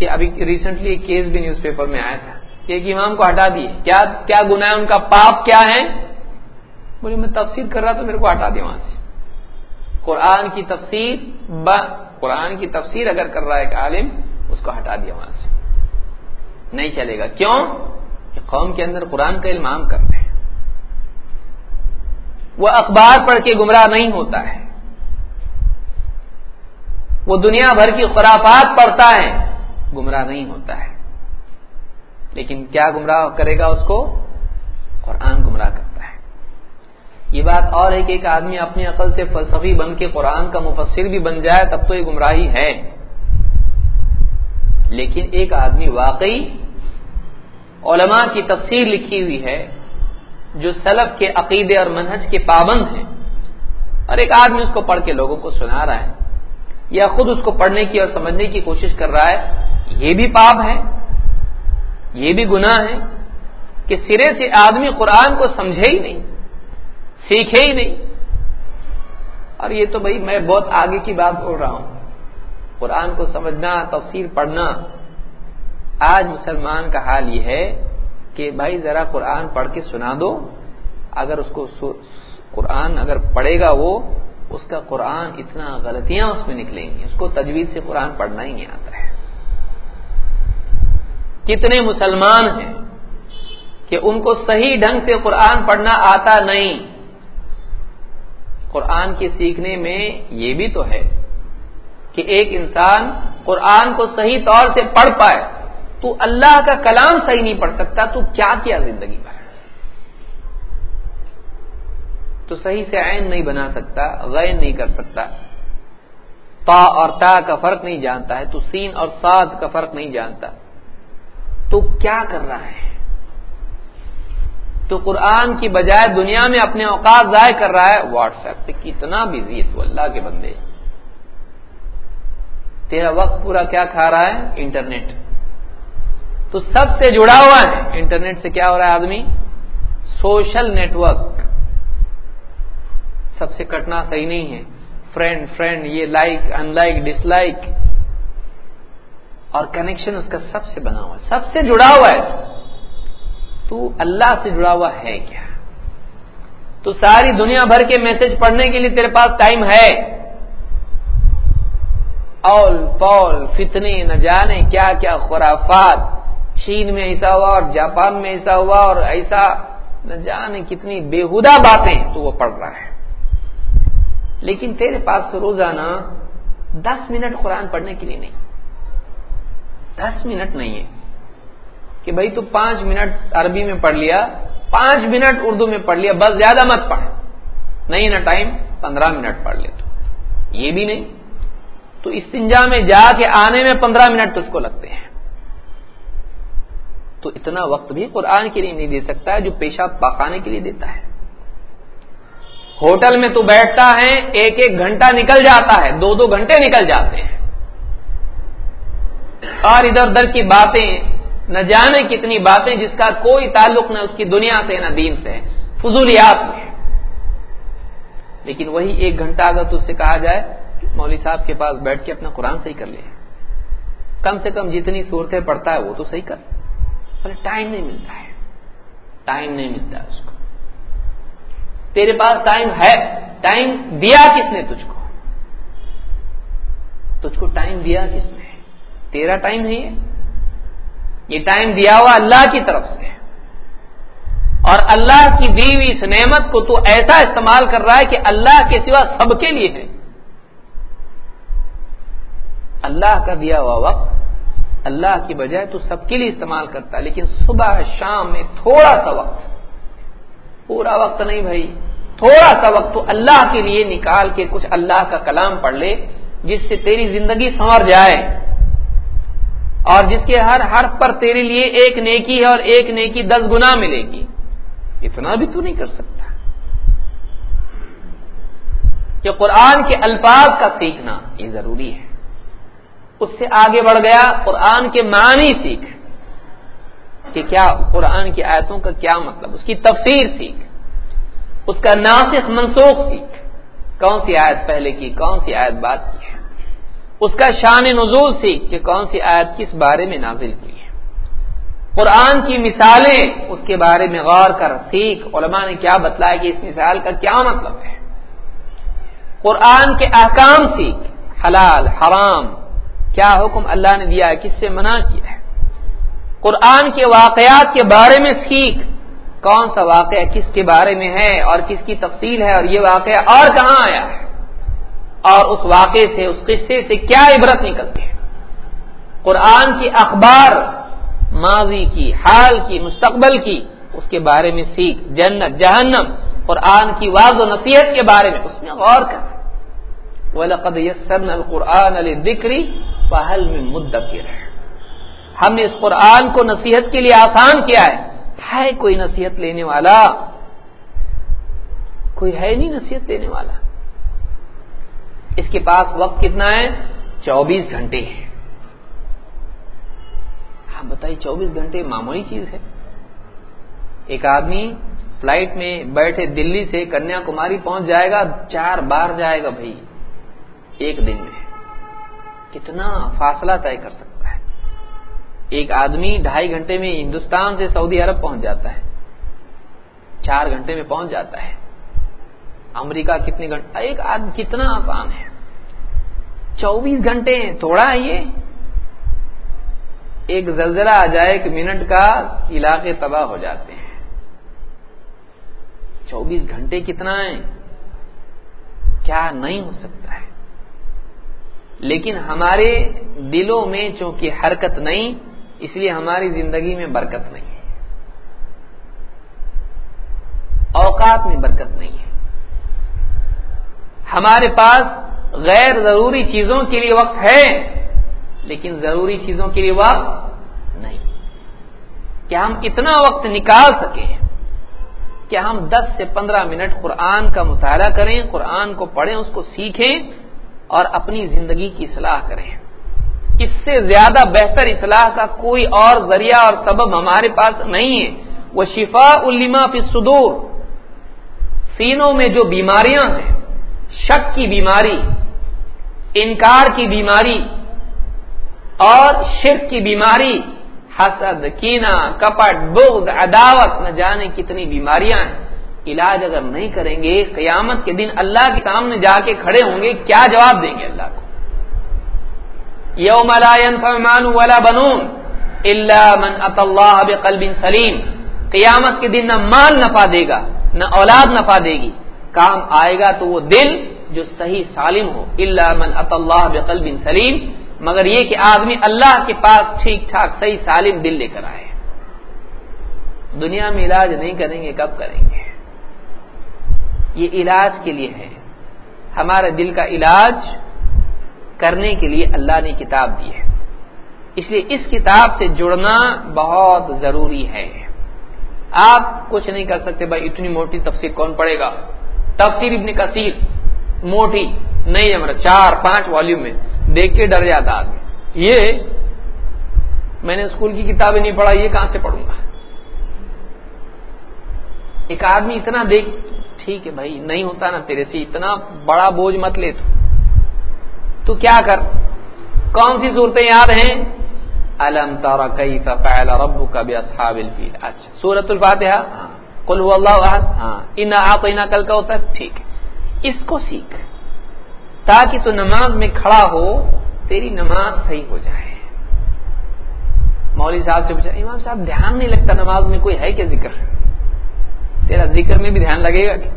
کہ ابھی ریسنٹلی ایک کیس بھی نیوز پیپر میں آیا تھا کہ ایک امام کو ہٹا دیے۔ کیا کیا گنا ہے ان کا پاپ کیا ہے؟ بولے، میں تفسیر کر رہا تو میرے کو ہٹا دیا وہاں سے۔ قرآن کی تفسیر قرآن کی تفسیر اگر کر رہا ہے ایک عالم، اس کو ہٹا دیا وہاں سے۔ نہیں چلے گا۔ کیوں؟ کہ قوم کے اندر قرآن کا علم عام کرتے ہیں۔ وہ اخبار پڑھ کے گمراہ نہیں ہوتا ہے۔ وہ دنیا بھر کی خرافات پڑھتا ہے۔ گمراہ نہیں ہوتا ہے۔ لیکن کیا گمراہ کرے گا اس کو؟ قرآن گمراہ کرتا ہے۔ یہ بات اور ہے کہ ایک آدمی اپنی عقل سے فلسفی بن کے قرآن کا مفسر بھی بن جائے تب تو یہ گمراہی ہے۔ لیکن ایک آدمی واقعی علماء کی تفسیر لکھی ہوئی ہے، جو سلف کے عقیدے اور منہج کے پابند ہیں۔ اور ایک آدمی اس کو پڑھ کے لوگوں کو سنا رہا ہے، یا خود اس کو پڑھنے کی اور سمجھنے کی کوشش کر رہا ہے۔ یہ بھی پاپ ہے یہ بھی گناہ ہے کہ سرے سے آدمی قرآن کو سمجھے ہی نہیں، سیکھے ہی نہیں۔ اور یہ تو بھائی میں بہت آگے کی بات بول رہا ہوں۔ قرآن کو سمجھنا، تفسیر پڑھنا، آج مسلمان کا حال یہ ہے کہ بھائی ذرا قرآن پڑھ کے سنا دو۔ اگر اس کو قرآن اگر پڑھے گا وہ، اس کا قرآن اتنا غلطیاں اس میں نکلیں گی۔ اس کو تجویز سے قرآن پڑھنا ہی نہیں آتا ہے۔ کتنے مسلمان ہیں کہ ان کو صحیح ڈھنگ سے قرآن پڑھنا آتا نہیں۔ قرآن کے سیکھنے میں یہ بھی تو ہے کہ ایک انسان قرآن کو صحیح طور سے پڑھ پائے، تو اللہ کا کلام صحیح نہیں پڑھ سکتا، تو کیا کیا زندگی میں تو صحیح سے عین نہیں بنا سکتا غین نہیں کر سکتا۔ تا اور تا کا فرق نہیں جانتا ہے، تو سین اور سعد کا فرق نہیں جانتا۔ تو کیا کر رہا ہے؟ تو قرآن کی بجائے دنیا میں اپنے اوقات ضائع کر رہا ہے۔ واٹس ایپ پہ کتنا بزی ہے تو اللہ کے بندے۔ تیرا وقت پورا کیا کھا رہا ہے؟ انٹرنیٹ۔ تو سب سے جڑا ہوا ہے۔ انٹرنیٹ سے کیا ہو رہا ہے آدمی؟ Social network. سب سے کٹنا صحیح نہیں ہے۔ فرینڈ فرینڈ، یہ like, unlike, dislike. اور کنیکشن اس کا سب سے بنا ہوا ہے، سب سے جڑا ہوا ہے۔ تو اللہ سے جڑا ہوا ہے کیا؟ تو ساری دنیا بھر کے میسج پڑھنے کے لیے تیرے پاس ٹائم ہے۔ اول، پول، فتنے، نہ جانے کیا کیا خرافات۔ چین میں ایسا ہوا اور جاپان میں ایسا ہوا اور ایسا۔ نہ جانے کتنی بےحدہ باتیں تو وہ پڑھ رہا ہے۔ لیکن تیرے پاس روزانہ دس منٹ قرآن پڑھنے کے لیے نہیں۔ دس منٹ نہیں ہے کہ بھائی تو پانچ منٹ عربی میں پڑھ لیا، پانچ منٹ اردو میں پڑھ لیا، بس زیادہ مت پڑھ۔ نہیں نا ٹائم، پندرہ منٹ پڑھ لے تو۔ یہ بھی نہیں۔ تو استنجا میں جا کے آنے میں پندرہ منٹ اس کو لگتے ہیں۔ تو اتنا وقت بھی قرآن کے لیے نہیں دے سکتا ہے جو پیشاب پکانے کے لیے دیتا ہے۔ ہوٹل میں تو بیٹھتا ہے، ایک ایک گھنٹہ نکل جاتا ہے، دو دو گھنٹے نکل جاتے ہیں۔ اور ادھر ادھر کی باتیں، نہ جانے کتنی باتیں جس کا کوئی تعلق نہ اس کی دنیا سے، نہ دین سے۔ فضولیات میں۔ لیکن وہی ایک گھنٹہ اگر تو اس سے کہا جائے مولوی صاحب کے پاس بیٹھ کے اپنا قرآن صحیح کر لے۔ کم سے کم جتنی صورتیں پڑھتا ہے وہ تو صحیح کر۔ ٹائم نہیں ملتا ہے۔ ٹائم نہیں ملتا اس کو۔ تیرے پاس ٹائم ہے۔ ٹائم دیا کس نے تجھ کو؟ تجھ کو ٹائم دیا کس نے؟ تیرا ٹائم نہیں ہے یہ؟ ٹائم دیا ہوا اللہ کی طرف سے اور اللہ کی دی ہوئی اس نعمت کو تو ایسا استعمال کر رہا ہے کہ اللہ کے سوا سب کے لیے ہے۔ اللہ کا دیا ہوا وقت اللہ کی بجائے تو سب کے لیے استعمال کرتا ہے، لیکن صبح شام میں تھوڑا سا وقت۔ پورا وقت نہیں بھائی، تھوڑا سا وقت تو اللہ کے لیے نکال کے کچھ اللہ کا کلام پڑھ لے، جس سے تیری زندگی سنور جائے۔ اور جس کے ہر حرف پر تیرے لیے ایک نیکی ہے اور ایک نیکی دس گنا ملے گی۔ اتنا بھی تو نہیں کر سکتا۔ کہ قرآن کے الفاظ کا سیکھنا یہ ضروری ہے۔ اس سے آگے بڑھ گیا، قرآن کے معنی سیکھ۔ کہ کیا قرآن کی آیتوں کا کیا مطلب؟ اس کی تفسیر سیکھ۔ اس کا ناسخ منسوخ سیکھ۔ کون سی آیت پہلے کی، کون سی آیت بات کی؟ اس کا شان نزول سیکھ کہ کون سی آیت کس بارے میں نازل کی ہے۔ قرآن کی مثالیں اس کے بارے میں غور کر، سیکھ، علماء نے کیا بتلایا کہ اس مثال کا کیا مطلب ہے۔ قرآن کے احکام سیکھ، حلال، حرام، کیا حکم اللہ نے دیا ہے، کس سے منع کیا ہے۔ قرآن کے واقعات کے بارے میں سیکھ، کون سا واقعہ کس کے بارے میں ہے اور کس کی تفصیل ہے اور یہ واقعہ اور کہاں آیا ہے۔ اور اس واقعے سے، اس قصے سے کیا عبرت نکلتی ہے؟ قرآن کی اخبار ماضی کی، حال کی، مستقبل کی، اس کے بارے میں سیکھ، جنت، جہنم، قرآن کی واض و نصیحت کے بارے میں، اس میں غور کر۔ وَلَقَدْ يَسَّرْنَا الْقُرْآنَ لِلذِّكْرِ فَهَلْ مِن مُدَّكِرٍ ہم نے اس قرآن کو نصیحت کے لیے آسان کیا ہے۔ ہے کوئی نصیحت لینے والا؟ کوئی ہے نہیں نصیحت لینے والا۔ اس کے پاس وقت کتنا ہے؟ چوبیس گھنٹے ہے ہاں بتائیے، چوبیس گھنٹے معمولی چیز ہے؟ ایک آدمی فلائٹ میں بیٹھے دلی سے کنیا کماری پہنچ جائے گا، چار بار جائے گا بھائی، ایک دن میں۔ کتنا فاصلہ طے کر سکتا ہے؟ ایک آدمی ڈھائی گھنٹے میں ہندوستان سے سعودی عرب پہنچ جاتا ہے، چار گھنٹے میں پہنچ جاتا ہے۔ امریکہ کتنے گھنٹے ایک آدمی کتنا آسان ہے؟ چوبیس گھنٹے تھوڑا ہے یہ۔ ایک زلزلہ آ جائے ایک منٹ کا علاقے تباہ ہو جاتے ہیں۔ چوبیس گھنٹے کتنا ہے کیا نہیں ہو سکتا ہے۔ لیکن ہمارے دلوں میں چونکہ حرکت نہیں، اس لیے ہماری زندگی میں برکت نہیں ہے۔ اوقات میں برکت نہیں ہے۔ ہمارے پاس غیر ضروری چیزوں کے لیے وقت ہے، لیکن ضروری چیزوں کے لیے وقت نہیں۔ کیا ہم اتنا وقت نکال سکیں، کہ ہم دس سے پندرہ منٹ قرآن کا مطالعہ کریں، قرآن کو پڑھیں، اس کو سیکھیں اور اپنی زندگی کی اصلاح کریں۔ اس سے زیادہ بہتر اصلاح کا کوئی اور ذریعہ اور سبب ہمارے پاس نہیں ہے۔ وہ شفا الما فی صدور سینوں میں جو بیماریاں ہیں شک کی بیماری، انکار کی بیماری اور شرک کی بیماری، حسد کینا کپٹ، بغض، عداوت نہ جانے کتنی بیماریاں ہیں۔ علاج اگر نہیں کریں گے، قیامت کے دن اللہ کے سامنے جا کے کھڑے ہوں گے، کیا جواب دیں گے اللہ کو؟ یوم ولا بنون اللہ من اللہ بقلب سلیم۔ قیامت کے دن نہ مال نفا دے گا، نہ اولاد نفا دے گی۔ کام آئے گا تو وہ دل جو صحیح سالم ہو اللہ من اللہ بقلب سلیم مگر یہ کہ آدمی اللہ کے پاس ٹھیک ٹھاک صحیح سالم دل لے کر آئے۔ دنیا میں علاج نہیں کریں گے، کب کریں گے؟ یہ علاج کے لیے ہے۔ ہمارے دل کا علاج کرنے کے لیے اللہ نے کتاب دی ہے۔ اس لیے اس کتاب سے جڑنا بہت ضروری ہے۔ آپ کچھ نہیں کر سکتے، بھائی، اتنی موٹی تفسیر کون پڑے گا؟ تفسیر ابن کثیر، موٹی نہیں ہے چار، پانچ والیوم میں دیکھ کے ڈر جاتا آدمی۔ یہ میں نے اسکول کی کتابیں نہیں پڑھا یہ کہاں سے پڑھوں گا؟ ایک آدمی اتنا دیکھ، ٹھیک ہے بھائی، نہیں ہوتا نا تیرے سے، اتنا بڑا بوجھ مت لے تو۔ تو کیا کر؟ کون سی صورتیں یاد ہیں؟ الم تارا کئی فعل ربو کا بھی اصحاب الفیل اچھا سورت الفاتحہ۔ ہاں کل اللہ ہاں ان آپ کل کا ہوتا ہے ٹھیک ہے. اس کو سیکھ. تاکہ تو نماز میں کھڑا ہو، تیری نماز صحیح ہو جائے. مولوی صاحب سے پوچھا، امام صاحب، دھیان نہیں لگتا نماز میں کوئی ہے کیا ذکر؟ تیرا ذکر میں بھی دھیان لگے گا کہ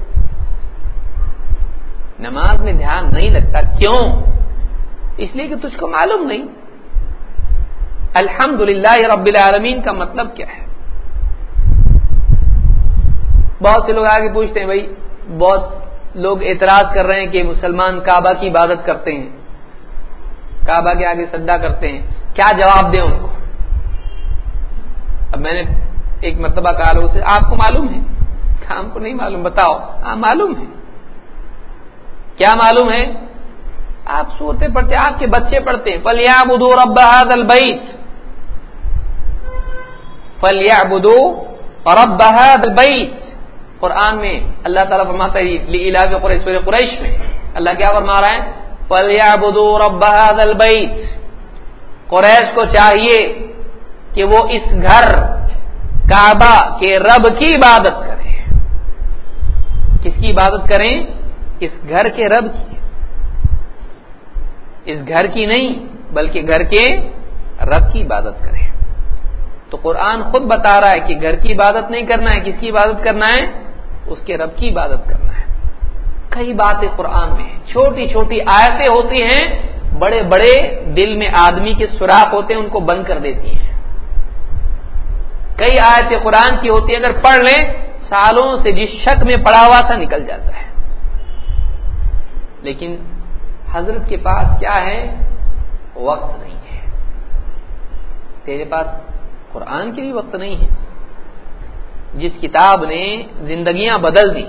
نماز میں دھیان نہیں لگتا. کیوں؟ اس لیے کہ تجھ کو معلوم نہیں. الحمد رب العالمین کا مطلب کیا ہے؟ بہت سے لوگ آگے پوچھتے ہیں بھائی، بہت لوگ اعتراض کر رہے ہیں کہ مسلمان کعبہ کی عبادت کرتے ہیں۔ کعبہ کے آگے سدا کرتے ہیں۔ کیا جواب دیں ان کو؟ اب میں نے ایک مرتبہ کہا لوگ سے، آپ کو معلوم ہے؟ ہم کو نہیں معلوم، بتاؤ۔ ہاں معلوم ہے۔ کیا معلوم ہے؟ آپ سوتے پڑھتے آپ کے بچے پڑھتے ہیں۔ فلیا بدو رب البیت فلیا بدو رب البیت قرآن میں اللہ تعالیٰ فرماتا ہے قریش قریش میں۔ اللہ کیا فرما رہا ہے؟ فلیا بدو البیت قریش کو چاہیے کہ وہ اس گھر، کعبہ کے رب کی عبادت کریں کس کی عبادت کریں؟ اس گھر کے رب کی۔ اس گھر کی نہیں، بلکہ گھر کے رب کی عبادت کریں۔ تو قرآن خود بتا رہا ہے کہ گھر کی عبادت نہیں کرنا ہے، کس کی عبادت کرنا ہے؟ اس کے رب کی عبادت کرنا ہے۔ کئی باتیں قرآن میں چھوٹی چھوٹی آیتیں ہوتی ہیں، بڑے بڑے دل میں آدمی کے سوراخ ہوتے ہیں، ان کو بند کر دیتی ہیں۔ کئی آیتیں قرآن کی ہوتی ہیں، اگر پڑھ لیں، سالوں سے جس شک میں پڑا ہوا تھا، نکل جاتا ہے۔ لیکن حضرت کے پاس کیا ہے؟ وقت نہیں ہے۔ تیرے پاس قرآن کے لیے وقت نہیں ہے۔ جس کتاب نے زندگیاں بدل دی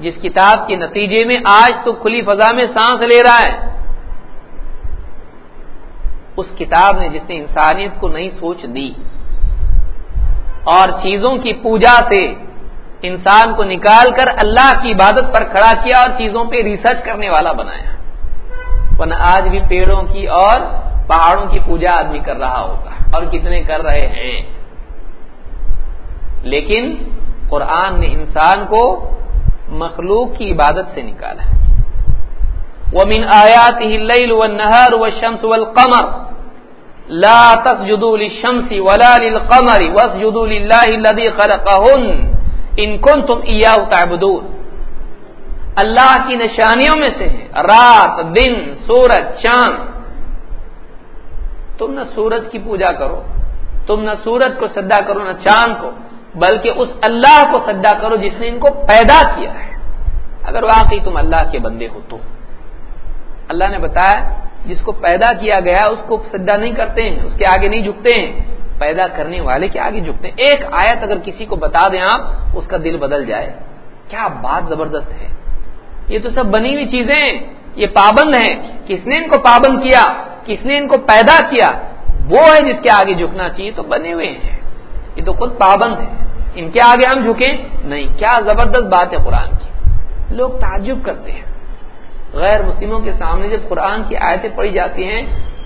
جس کتاب کے نتیجے میں آج تو کھلی فضا میں سانس لے رہا ہے۔ اس کتاب نے جس نے انسانیت کو نئی سوچ دی۔ اور چیزوں کی پوجا سے انسان کو نکال کر اللہ کی عبادت پر کھڑا کیا اور چیزوں پہ ریسرچ کرنے والا بنایا۔ ورنہ آج بھی پیڑوں کی اور پہاڑوں کی پوجا آدمی کر رہا ہوگا۔ اور کتنے کر رہے ہیں؟ لیکن قرآن نے انسان کو مخلوق کی عبادت سے نکالا ومن آیات اللیل والنہار والشمس والقمر لا تسجدوا للشمس ولا للقمر واسجدوا للہ الذي ان کنتم ایاہ تعبدون۔ اللہ کی نشانیوں میں سے ہے رات، دن، سورج چاند تم نہ سورج کی پوجا کرو، تم نہ سورج کو سدا کرو، نہ چاند کو۔ بلکہ اس اللہ کو سجدہ کرو جس نے ان کو پیدا کیا ہے۔ اگر واقعی تم اللہ کے بندے ہو تو۔ اللہ نے بتایا، جس کو پیدا کیا گیا، اس کو سجدہ نہیں کرتے ہیں، اس کے آگے نہیں جھکتے ہیں۔ پیدا کرنے والے کے آگے جھکتے ہیں۔ ایک آیت اگر کسی کو بتا دیں آپ، اس کا دل بدل جائے۔ کیا بات زبردست ہے۔ یہ تو سب بنی ہوئی چیزیں یہ پابند ہیں۔ کس نے ان کو پابند کیا؟ کس نے ان کو پیدا کیا؟ وہ ہے جس کے آگے جھکنا چاہیے تو بنے ہوئے ہیں۔ یہ تو خود پابند ہے ان کے آگے ہم جھکیں؟ نہیں۔ کیا زبردست بات ہے قرآن کی۔ لوگ تعجب کرتے ہیں۔ غیر مسلموں کے سامنے جب قرآن کی آیتیں پڑھی جاتی ہیں،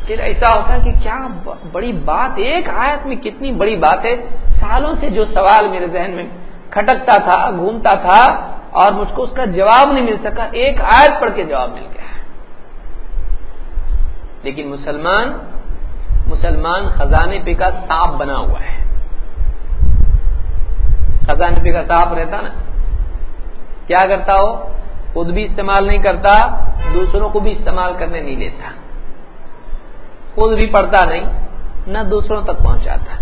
پھر ایسا ہوتا ہے کہ کیا بڑی بات، ایک آیت میں کتنی بڑی بات ہے۔ سالوں سے جو سوال میرے ذہن میں کھٹکتا تھا، گھومتا تھا، اور مجھ کو اس کا جواب نہیں مل سکا، ایک آیت پڑھ کے جواب مل گیا۔ لیکن مسلمان مسلمان خزانے پہ کا سانپ بنا ہوا ہے۔ خزانے پہ کا سانپ رہتا نا۔ کیا کرتا ہو خود بھی استعمال نہیں کرتا، دوسروں کو بھی استعمال کرنے نہیں دیتا خود بھی پڑھتا نہیں، نہ دوسروں تک پہنچاتا۔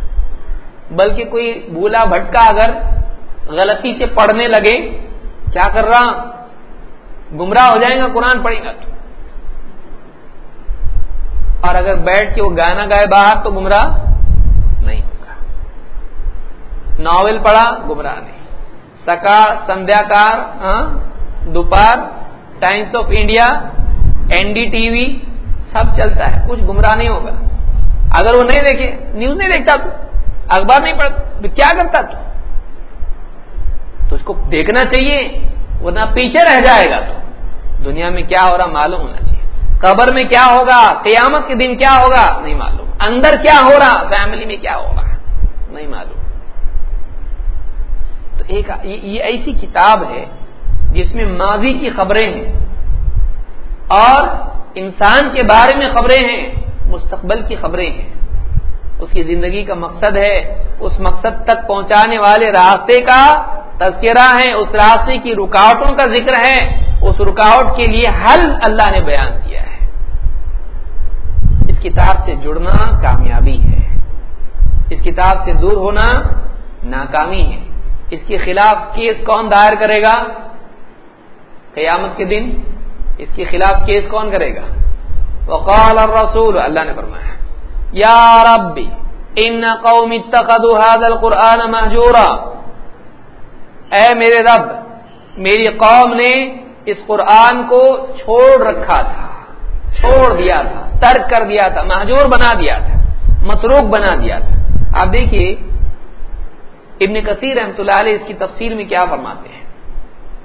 بلکہ کوئی بولا بھٹکا اگر غلطی سے پڑھنے لگے، کیا کر رہا؟ گمراہ ہو جائے گا، قرآن پڑھے گا۔ تو اور اگر بیٹھ کے وہ گانا گائے باہر تو گمراہ نہیں۔ ناول پڑھا، گمراہ نہیں۔ سکار سندھیا کار ہاں، دوپہر Times of India N D T V سب چلتا ہے، کچھ گمراہ نہیں ہوگا۔ اگر وہ نہیں دیکھے، نیوز نہیں دیکھتا تو، اخبار نہیں پڑھتا کیا کرتا تو؟ تو اس کو دیکھنا چاہیے، ورنہ پیچھے رہ جائے گا تو۔ دنیا میں کیا ہو رہا معلوم ہونا چاہیے۔ قبر میں کیا ہوگا؟ قیامت کے دن کیا ہوگا؟ نہیں معلوم۔ اندر کیا ہو رہا؟ فیملی میں کیا ہوگا؟ نہیں معلوم۔ ایک یہ ایسی کتاب ہے جس میں ماضی کی خبریں ہیں اور انسان کے بارے میں خبریں ہیں، مستقبل کی خبریں ہیں۔ اس کی زندگی کا مقصد ہے اس مقصد تک پہنچانے والے راستے کا تذکرہ ہے، اس راستے کی رکاوٹوں کا ذکر ہے۔ اس رکاوٹ کے لیے حل اللہ نے بیان کیا ہے۔ اس کتاب سے جڑنا کامیابی ہے۔ اس کتاب سے دور ہونا ناکامی ہے۔ اس کے خلاف کیس کون دائر کرے گا؟ قیامت کے دن اس کے خلاف کیس کون کرے گا؟ وقال الرسول، اللہ نے فرمایا، یا ربی، ان قوم اتخذوا هذا القرآن مهجورا۔ اے میرے رب، میری قوم نے اس قرآن کو چھوڑ رکھا تھا، چھوڑ دیا تھا، ترک کر دیا تھا محجور بنا دیا تھا، متروک بنا دیا تھا۔ آپ دیکھیے ابن کثیر رحمۃ اللہ علیہ اس کی تفسیر میں کیا فرماتے ہیں؟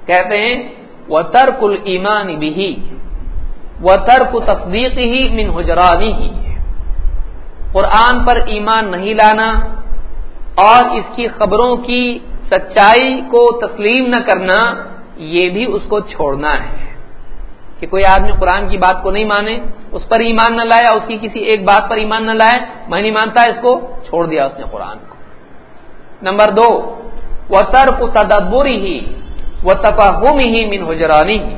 کہتے ہیں وہ ترک المان بھی وہ ترک تصدیق ہی من حجرانی ہی قرآن پر ایمان نہیں لانا اور اس کی خبروں کی سچائی کو تسلیم نہ کرنا، یہ بھی اس کو چھوڑنا ہے۔ کہ کوئی آدمی قرآن کی بات کو نہیں مانے، اس پر ایمان نہ لائے اس کی کسی ایک بات پر ایمان نہ لائے، میں نہیں مانتا، اس کو چھوڑ دیا اس نے قرآن کو۔ نمبر دو وہ ترک تدبر ہی وہ تفہم ہی من حجرانی ہی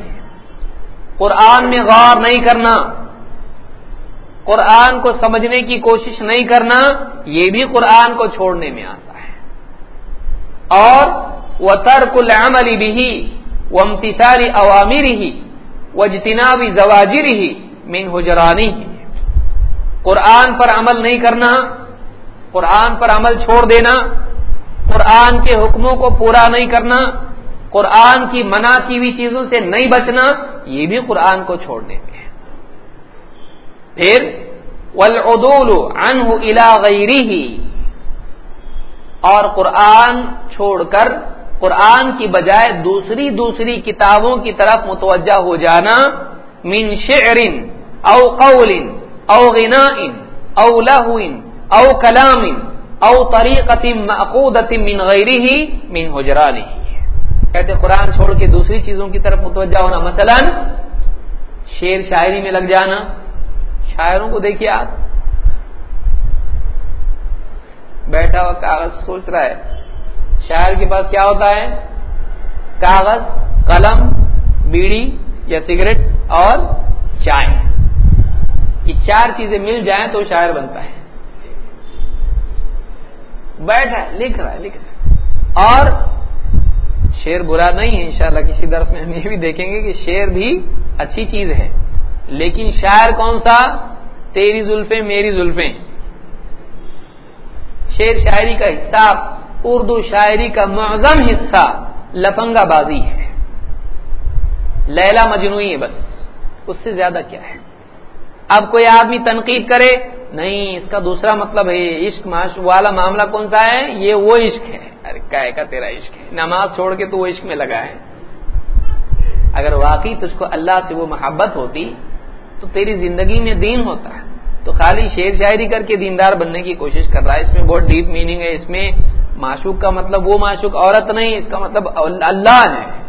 قرآن میں غور نہیں کرنا، قرآن کو سمجھنے کی کوشش نہیں کرنا، یہ بھی قرآن کو چھوڑنے میں آتا ہے۔ اور وہ ترک العمل بھی وہ امتساری عوامر ہی وہ جتنابی زواجر ہی من حجرانی ہی قرآن پر عمل نہیں کرنا، قرآن پر عمل چھوڑ دینا قرآن کے حکموں کو پورا نہیں کرنا، قرآن کی منع کی ہوئی چیزوں سے نہیں بچنا، یہ بھی قرآن کو چھوڑنے میں ہے پھر ولعدول عنہ الى غیره اور قرآن چھوڑ کر، قرآن کی بجائے دوسری دوسری کتابوں کی طرف متوجہ ہو جانا، من شعر او قول او غناء او لہو او کلام او طریقت معقودت من غیره من حجرانه کہتے قرآن چھوڑ کے دوسری چیزوں کی طرف متوجہ ہونا، مثلا شعر شاعری میں لگ جانا، شاعروں کو دیکھیے آپ۔ بیٹھا ہوا کاغذ سوچ رہا ہے۔ شاعر کے پاس کیا ہوتا ہے؟ کاغذ، قلم، بیڑی یا سگریٹ اور چائے۔ یہ چار چیزیں مل جائیں تو شاعر بنتا ہے۔ بیٹھا ہے، لکھ رہا ہے، لکھ رہا ہے۔ اور شیر برا نہیں ہے، انشاءاللہ کسی درس میں ہم یہ بھی دیکھیں گے کہ شیر بھی اچھی چیز ہے۔ لیکن شاعر کون سا؟ تیری زلفیں میری زلفیں۔ شعر شاعری کا حصہ، اردو شاعری کا معظم حصہ لفنگا بازی ہے۔ لیلا مجنوئی ہے بس، اس سے زیادہ کیا ہے؟ اب کوئی آدمی تنقید کرے، نہیں، اس کا دوسرا مطلب ہے عشق والا معاملہ کون سا ہے؟ یہ وہ عشق ہے۔ ارے کا تیرا عشق ہے؟ نماز چھوڑ کے تو وہ عشق میں لگا ہے۔ اگر واقعی تجھ کو اللہ سے وہ محبت ہوتی، تو تیری زندگی میں دین ہوتا۔ ہے تو خالی شعر شاعری کر کے دیندار بننے کی کوشش کر رہا ہے۔ اس میں بہت ڈیپ میننگ ہے۔ اس میں معشوق کا مطلب وہ معشوق عورت نہیں، اس کا مطلب اللہ ہے۔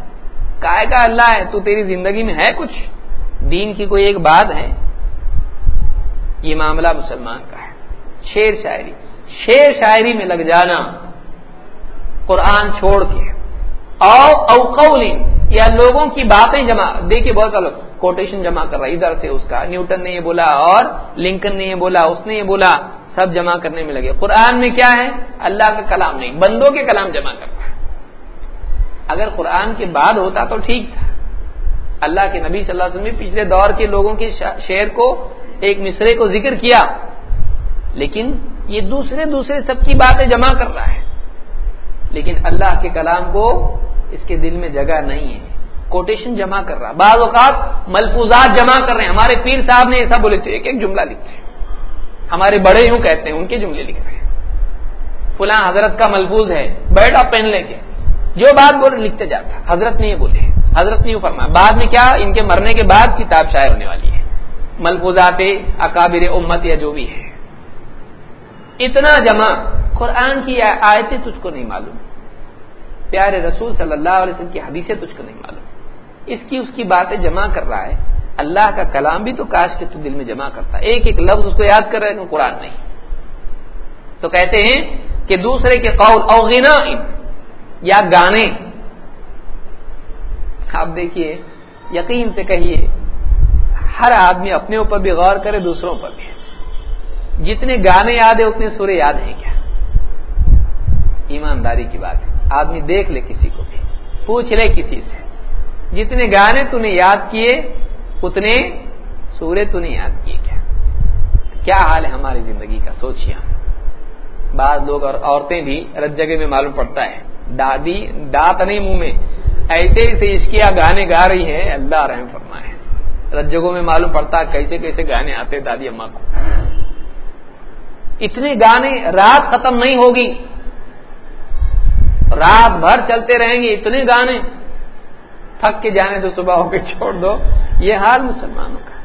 کائے کا اللہ ہے؟ تو تیری زندگی میں ہے کچھ؟ دین کی کوئی ایک بات ہے؟ یہ معاملہ مسلمان کا ہے۔ شعر شاعری۔ شعر شاعری میں لگ جانا قرآن چھوڑ کے۔ او قول یا لوگوں کی باتیں جمع۔ دیکھیے بہت سا کوٹیشن جمع کر رہا ادھر سے اس کا، نیوٹن نے یہ بولا اور لنکن نے یہ بولا، اس نے یہ بولا، سب جمع کرنے میں لگے۔ قرآن میں کیا ہے؟ اللہ کا کلام نہیں، بندوں کے کلام جمع کر ہے۔ اگر قرآن کے بعد ہوتا تو ٹھیک تھا۔ اللہ کے نبی صلی اللہ علیہ وسلم پچھلے دور کے لوگوں کے شعر کو ایک مصرے کو ذکر کیا، لیکن یہ دوسرے دوسرے سب کی باتیں جمع کر رہا ہے۔ لیکن اللہ کے کلام کو اس کے دل میں جگہ نہیں ہے۔ کوٹیشن جمع کر رہا۔ بعض اوقات ملفوظات جمع کر رہے ہیں۔ ہمارے پیر صاحب نے ایسا بولے تھے، ایک ایک جملہ لکھتے ہیں۔ ہمارے بڑے یوں کہتے ہیں، ان کے جملے لکھ رہے ہیں۔ فلاں حضرت کا ملفوظ ہے بیٹھا پین لے کے۔ جو بات بولے لکھتے جاتا۔ حضرت نے یہ بولے۔ حضرت نے یوں فرمایا۔ بعد میں کیا؟ ان کے مرنے کے بعد کتاب شائع ہونے والی ہے۔ ملفوظات اکابر امت یا جو بھی ہے۔ اتنا جمع قرآن کی آیتیں تجھ کو نہیں معلوم۔ پیارے رسول صلی اللہ علیہ وسلم کی حدیثیں تجھ کو نہیں معلوم۔ اس کی اس کی باتیں جمع کر رہا ہے۔ اللہ کا کلام بھی تو کاش کے تو دل میں جمع کرتا ہے۔ ایک ایک لفظ اس کو یاد کر رہے ہیں، قرآن نہیں۔ تو کہتے ہیں کہ دوسرے کے قول اوغنا یا گانے۔ آپ دیکھیے، یقین سے کہیے ہر آدمی اپنے اوپر بھی غور کرے، دوسروں پر بھی۔ جتنے گانے یاد ہیں، اتنے سورے یاد ہیں کیا؟ ایمانداری کی بات ہے۔ آدمی دیکھ لے کسی کو بھی، پوچھ لے کسی سے۔ جتنے گانے تو نے یاد کیے، اتنے سورے تو نے یاد کیے کیا؟ کیا حال ہے ہماری زندگی کا؟ سوچیے ہم۔ بعض لوگ اور عورتیں بھی رت جگہ میں معلوم پڑتا ہے۔ دادی، دانت نہیں منہ میں۔ ایسے ایسے عشقیہ گانے گا رہی ہے اللہ رحم فرمائے۔ رت جگہوں میں معلوم پڑتا کیسے کیسے گانے آتے دادی اما کو۔ اتنے گانے رات ختم نہیں ہوگی۔ رات بھر چلتے رہیں گے اتنے گانے۔ تھک کے جانے تو صبح ہو کے چھوڑ دو۔ یہ حال مسلمانوں کا۔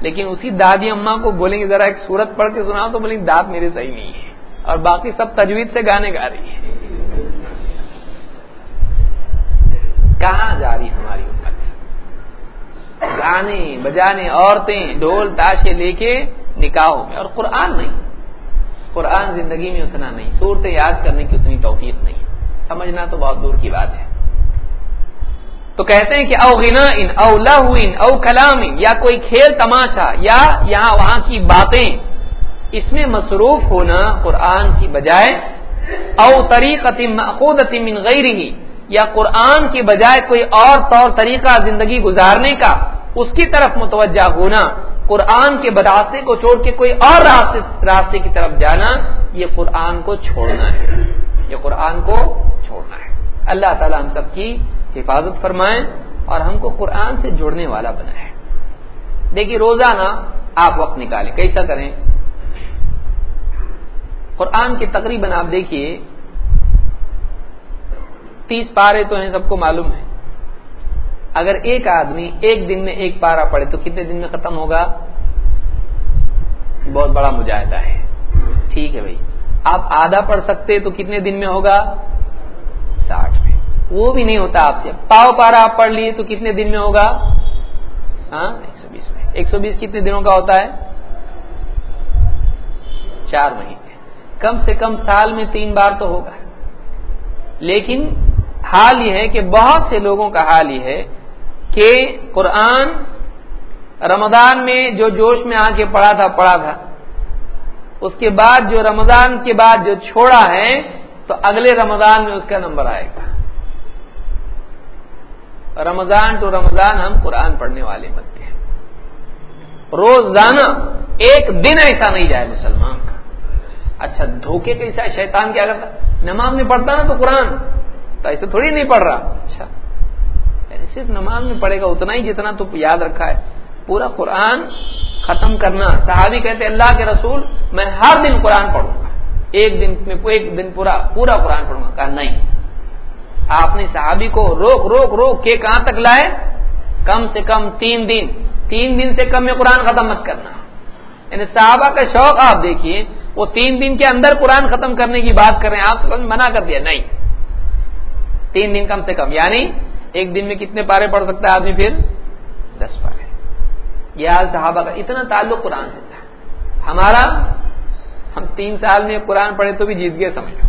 لیکن اسی دادی اما کو بولیں گے، ذرا ایک سورت پڑھ کے سنا تو بولیں دانت میرے صحیح نہیں ہے اور باقی سب تجویز سے گانے گا رہی ہے کہاں جا رہی ہماری امت گانے، بجانے، عورتیں، ڈھول، تاشے لے کے نکاحوں میں اور قرآن نہیں۔ قرآن زندگی میں اتنا نہیں۔ صورتیں یاد کرنے کی اتنی توفیق نہیں۔ سمجھنا تو بہت دور کی بات ہے۔ تو کہتے ہیں کہ او غنا ان او لہو ان او کلام یا کوئی کھیل تماشا، یا یہاں وہاں کی باتیں۔ اس میں مصروف ہونا قرآن کی بجائے، او طریقت مخودت من غیر ہی یا قرآن کی بجائے کوئی اور طور طریقہ زندگی گزارنے کا، اس کی طرف متوجہ ہونا، قرآن کے بداستے کو چھوڑ کے کوئی اور راستے راستے کی طرف جانا، یہ قرآن کو چھوڑنا ہے۔ یہ قرآن کو چھوڑنا ہے۔ اللہ تعالی ہم سب کی حفاظت فرمائیں اور ہم کو قرآن سے جوڑنے والا بنائے۔ دیکھیے روزانہ آپ وقت نکالیں، کیسا کریں؟ قرآن کے تقریباً آپ دیکھیے تیس پارے تو ہیں، سب کو معلوم ہے۔ اگر ایک آدمی ایک دن میں ایک پارا پڑے تو کتنے دن میں ختم ہوگا؟ بہت بڑا مجاہدہ ہے۔ ٹھیک ہے بھائی۔ آپ آدھا پڑھ سکتے تو کتنے دن میں ہوگا؟ ساٹھ میں۔ وہ بھی نہیں ہوتا آپ سے۔ پاؤ پارا آپ پڑھ لیے تو کتنے دن میں ہوگا؟ ہاں ایک سو بیس میں۔ ایک سو بیس کتنے دنوں کا ہوتا ہے؟ چار مہینے۔ کم سے کم سال میں تین بار تو ہوگا۔ لیکن حال یہ ہے کہ بہت سے لوگوں کا حال یہ ہے کہ قرآن رمضان میں جو جوش میں آ کے پڑھا تھا پڑھا تھا۔ اس کے بعد جو رمضان کے بعد جو چھوڑا ہے، تو اگلے رمضان میں اس کا نمبر آئے گا۔ رمضان ٹو رمضان ہم قرآن پڑھنے والے بنتے ہیں۔ روزانہ ایک دن ایسا نہیں جائے مسلمان کا۔ اچھا دھوکے کیسا شیطان کیا کرتا؟ نماز میں پڑھتا نا تو قرآن۔ تو ایسے تھوڑی نہیں پڑھ رہا۔ اچھا۔ یعنی صرف نماز میں پڑھے گا اتنا ہی جتنا تو یاد رکھا ہے۔ پورا قرآن ختم کرنا۔ صحابی کہتے اللہ کے رسول، میں ہر دن قرآن پڑھوں گا۔ ایک دن میں ایک دن پورا پورا قرآن پڑھوں گا۔ کہا، نہیں۔ آپ نے صحابی کو روک روک روک کے کہاں تک لائے؟ کم سے کم تین دن۔ تین دن سے کم میں قرآن ختم مت کرنا۔ یعنی صحابہ کا شوق آپ دیکھیے، وہ تین دن کے اندر قرآن ختم کرنے کی بات کر رہے ہیں۔ آپ منع کر دیا؟ نہیں۔ تین دن کم سے کم یعنی ایک دن میں کتنے پارے پڑھ سکتا ہے آدمی پھر؟ دس پارے۔ یہ حال صحابہ کا اتنا تعلق قرآن سے تھا۔ ہمارا، ہم تین سال میں قرآن پڑھے تو بھی جیت گئے، سمجھو۔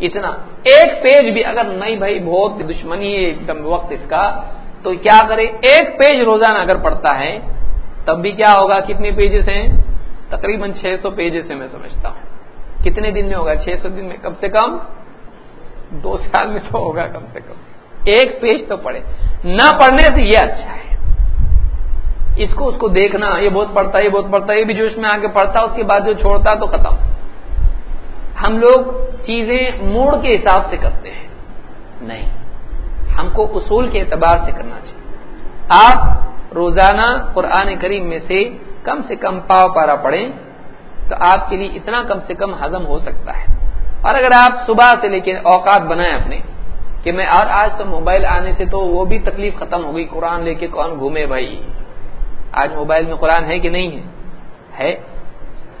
اتنا۔ ایک پیج بھی اگر نہیں بھائی، بہت دشمنی ہے ایک دم وقت اس کا، تو کیا کرے؟ ایک پیج روزانہ اگر پڑھتا ہے، تب بھی کیا ہوگا؟ کتنے پیجز ہیں؟ تقریباً چھ سو پیجز سے میں سمجھتا ہوں۔ کتنے دن میں ہوگا؟ چھ سو دن میں؟ کم سے کم دو سال میں تو ہوگا کم سے کم۔ ایک پیج تو پڑھے۔ نہ پڑھنے سے یہ اچھا ہے۔ اس کو اس کو دیکھنا، یہ بہت پڑھتا ہے یہ بہت پڑھتا ہے یہ بھی جو اس میں آگے پڑھتا، اس کے بعد جو چھوڑتا تو ختم۔ ہم لوگ چیزیں موڑ کے حساب سے کرتے ہیں۔ نہیں۔ ہم کو اصول کے اعتبار سے کرنا چاہیے۔ آپ روزانہ قرآن کریم میں سے کم سے کم پاؤ پارا پڑھیں۔ تو آپ کے لیے اتنا کم سے کم ہزم ہو سکتا ہے۔ اور اگر آپ صبح سے لے کے اوقات بنائیں اپنے، کہ میں اور آج تو موبائل آنے سے تو وہ بھی تکلیف ختم ہو گئی، قرآن لے کے کون گھومے بھائی؟ آج موبائل میں قرآن ہے کہ نہیں ہے؟ ہے۔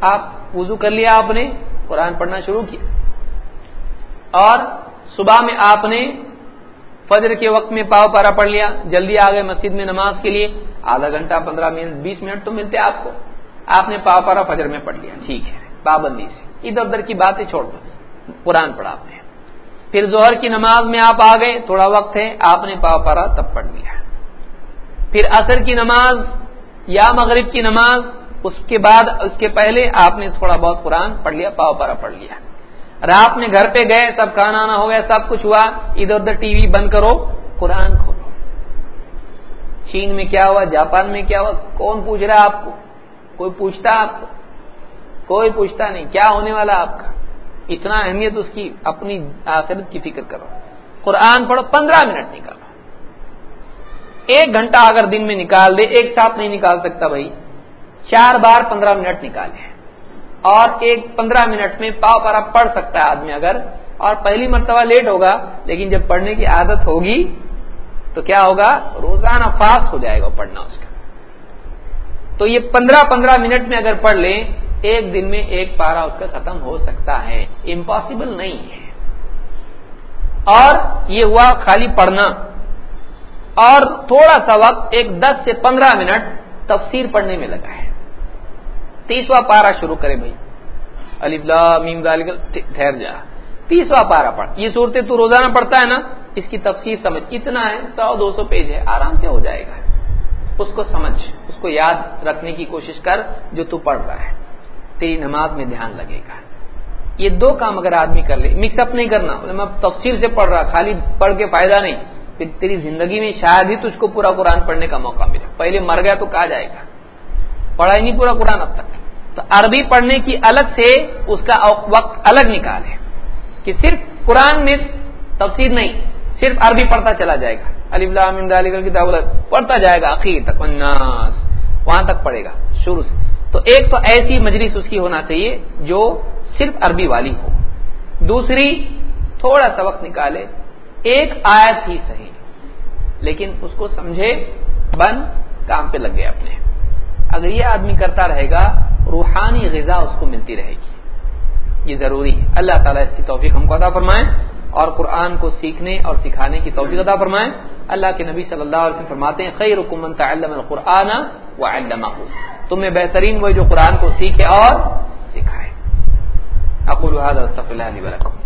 آپ وضو کر لیا آپ نے، قرآن پڑھنا شروع کیا۔ اور صبح میں آپ نے فجر کے وقت میں پاؤ پارا پڑھ لیا، جلدی آ گئے مسجد میں نماز کے لیے، آدھا گھنٹہ، پندرہ منٹ، بیس منٹ تو ملتے آپ کو۔ آپ نے پاؤ پارا فجر میں پڑھ لیا، ٹھیک ہے، پابندی سے۔ ادھر ادھر کی باتیں چھوڑ دو، قرآن پڑھا آپ نے۔ پھر ظہر کی نماز میں آپ آ گئے، تھوڑا وقت ہے، آپ نے پاؤ پارا تب پڑھ لیا۔ پھر اثر کی نماز یا مغرب کی نماز، اس کے بعد، اس کے پہلے آپ نے تھوڑا بہت قرآن پڑھ لیا پاؤ پارا پڑھ لیا۔ رات میں گھر پہ گئے، سب کھانا آنا ہو گیا، سب کچھ ہوا، ادھر ادھر ٹی وی بند کرو، قرآن کھولو۔ چین میں کیا ہوا، جاپان میں کیا ہوا، کون پوچھ رہا ہے آپ کو؟ کوئی پوچھتا آپ کو؟ کوئی پوچھتا نہیں، کیا ہونے والا آپ کا؟ اتنا اہمیت اس کی، اپنی آخرت کی فکر کرو۔ قرآن پڑھو، پندرہ منٹ نکالو۔ ایک گھنٹہ اگر دن میں نکال دے، ایک ساتھ نہیں نکال سکتا بھائی۔ چار بار پندرہ منٹ نکالے۔ اور ایک پندرہ منٹ میں پاؤ پارا پڑھ سکتا ہے آدمی اگر۔ اور پہلی مرتبہ لیٹ ہوگا، لیکن جب پڑھنے کی عادت ہوگی، تو کیا ہوگا؟ روزانہ فاسٹ ہو جائے گا پڑھنا اس کا۔ تو یہ پندرہ پندرہ منٹ میں اگر پڑھ لیں، ایک دن میں ایک پارا اس کا ختم ہو سکتا ہے۔ امپاسبل نہیں ہے۔ اور یہ ہوا خالی پڑھنا۔ اور تھوڑا سا وقت، ایک دس سے پندرہ منٹ تفسیر پڑھنے میں لگا ہے۔ تیسواں پارا شروع کرے بھائی۔ علی میم ٹھہر جا۔ تیسواں پارا پڑھ۔ یہ صورتیں تو روزانہ پڑھتا ہے نا؟ اس کی تفسیر سمجھ اتنا ہے؟ سو دو سو پیج ہے۔ آرام سے ہو جائے گا۔ اس کو سمجھ، اس کو یاد رکھنے کی کوشش کر جو تو پڑھ رہا ہے۔ تیری نماز میں دھیان لگے گا۔ یہ دو کام اگر آدمی کر لے مکس اپ نہیں کرنا۔ میں تفصیل سے پڑھ رہا، خالی پڑھ کے فائدہ نہیں۔ پھر تیری زندگی میں شاید ہی تجھ کو پورا قرآن پڑھنے کا موقع ملے۔ پہلے مر گیا تو کہا جائے گا؟ پڑھا ہی نہیں پورا قرآن اب تک۔ تو عربی پڑھنے کی الگ سے اس کا وقت الگ نکالے۔ کہ صرف قرآن میں تفسیر نہیں، صرف عربی پڑھتا چلا جائے گا۔ علی اللہ کی دولت پڑھتا جائے گا عقیر تک وہاں تک پڑھے گا، شروع سے۔ تو ایک تو ایسی مجلس اس کی ہونا چاہیے جو صرف عربی والی ہو۔ دوسری، تھوڑا سا وقت نکالے، ایک آیت ہی صحیح، لیکن اس کو سمجھے بن کام پہ لگ گئے اپنے۔ اگر یہ آدمی کرتا رہے گا، روحانی غذا اس کو ملتی رہے گی۔ یہ ضروری ہے۔ اللہ تعالیٰ اس کی توفیق ہم کو ادا فرمائیں اور قرآن کو سیکھنے اور سکھانے کی توفیق ادا فرمائیں اللہ کے نبی صلی اللہ علیہ وسلم فرماتے ہیں خیر حکومت القرآن و تمہیں بہترین وہ جو قرآن کو سیکھے اور سکھائے۔ اقول هذا، استغفر الله لي ولكم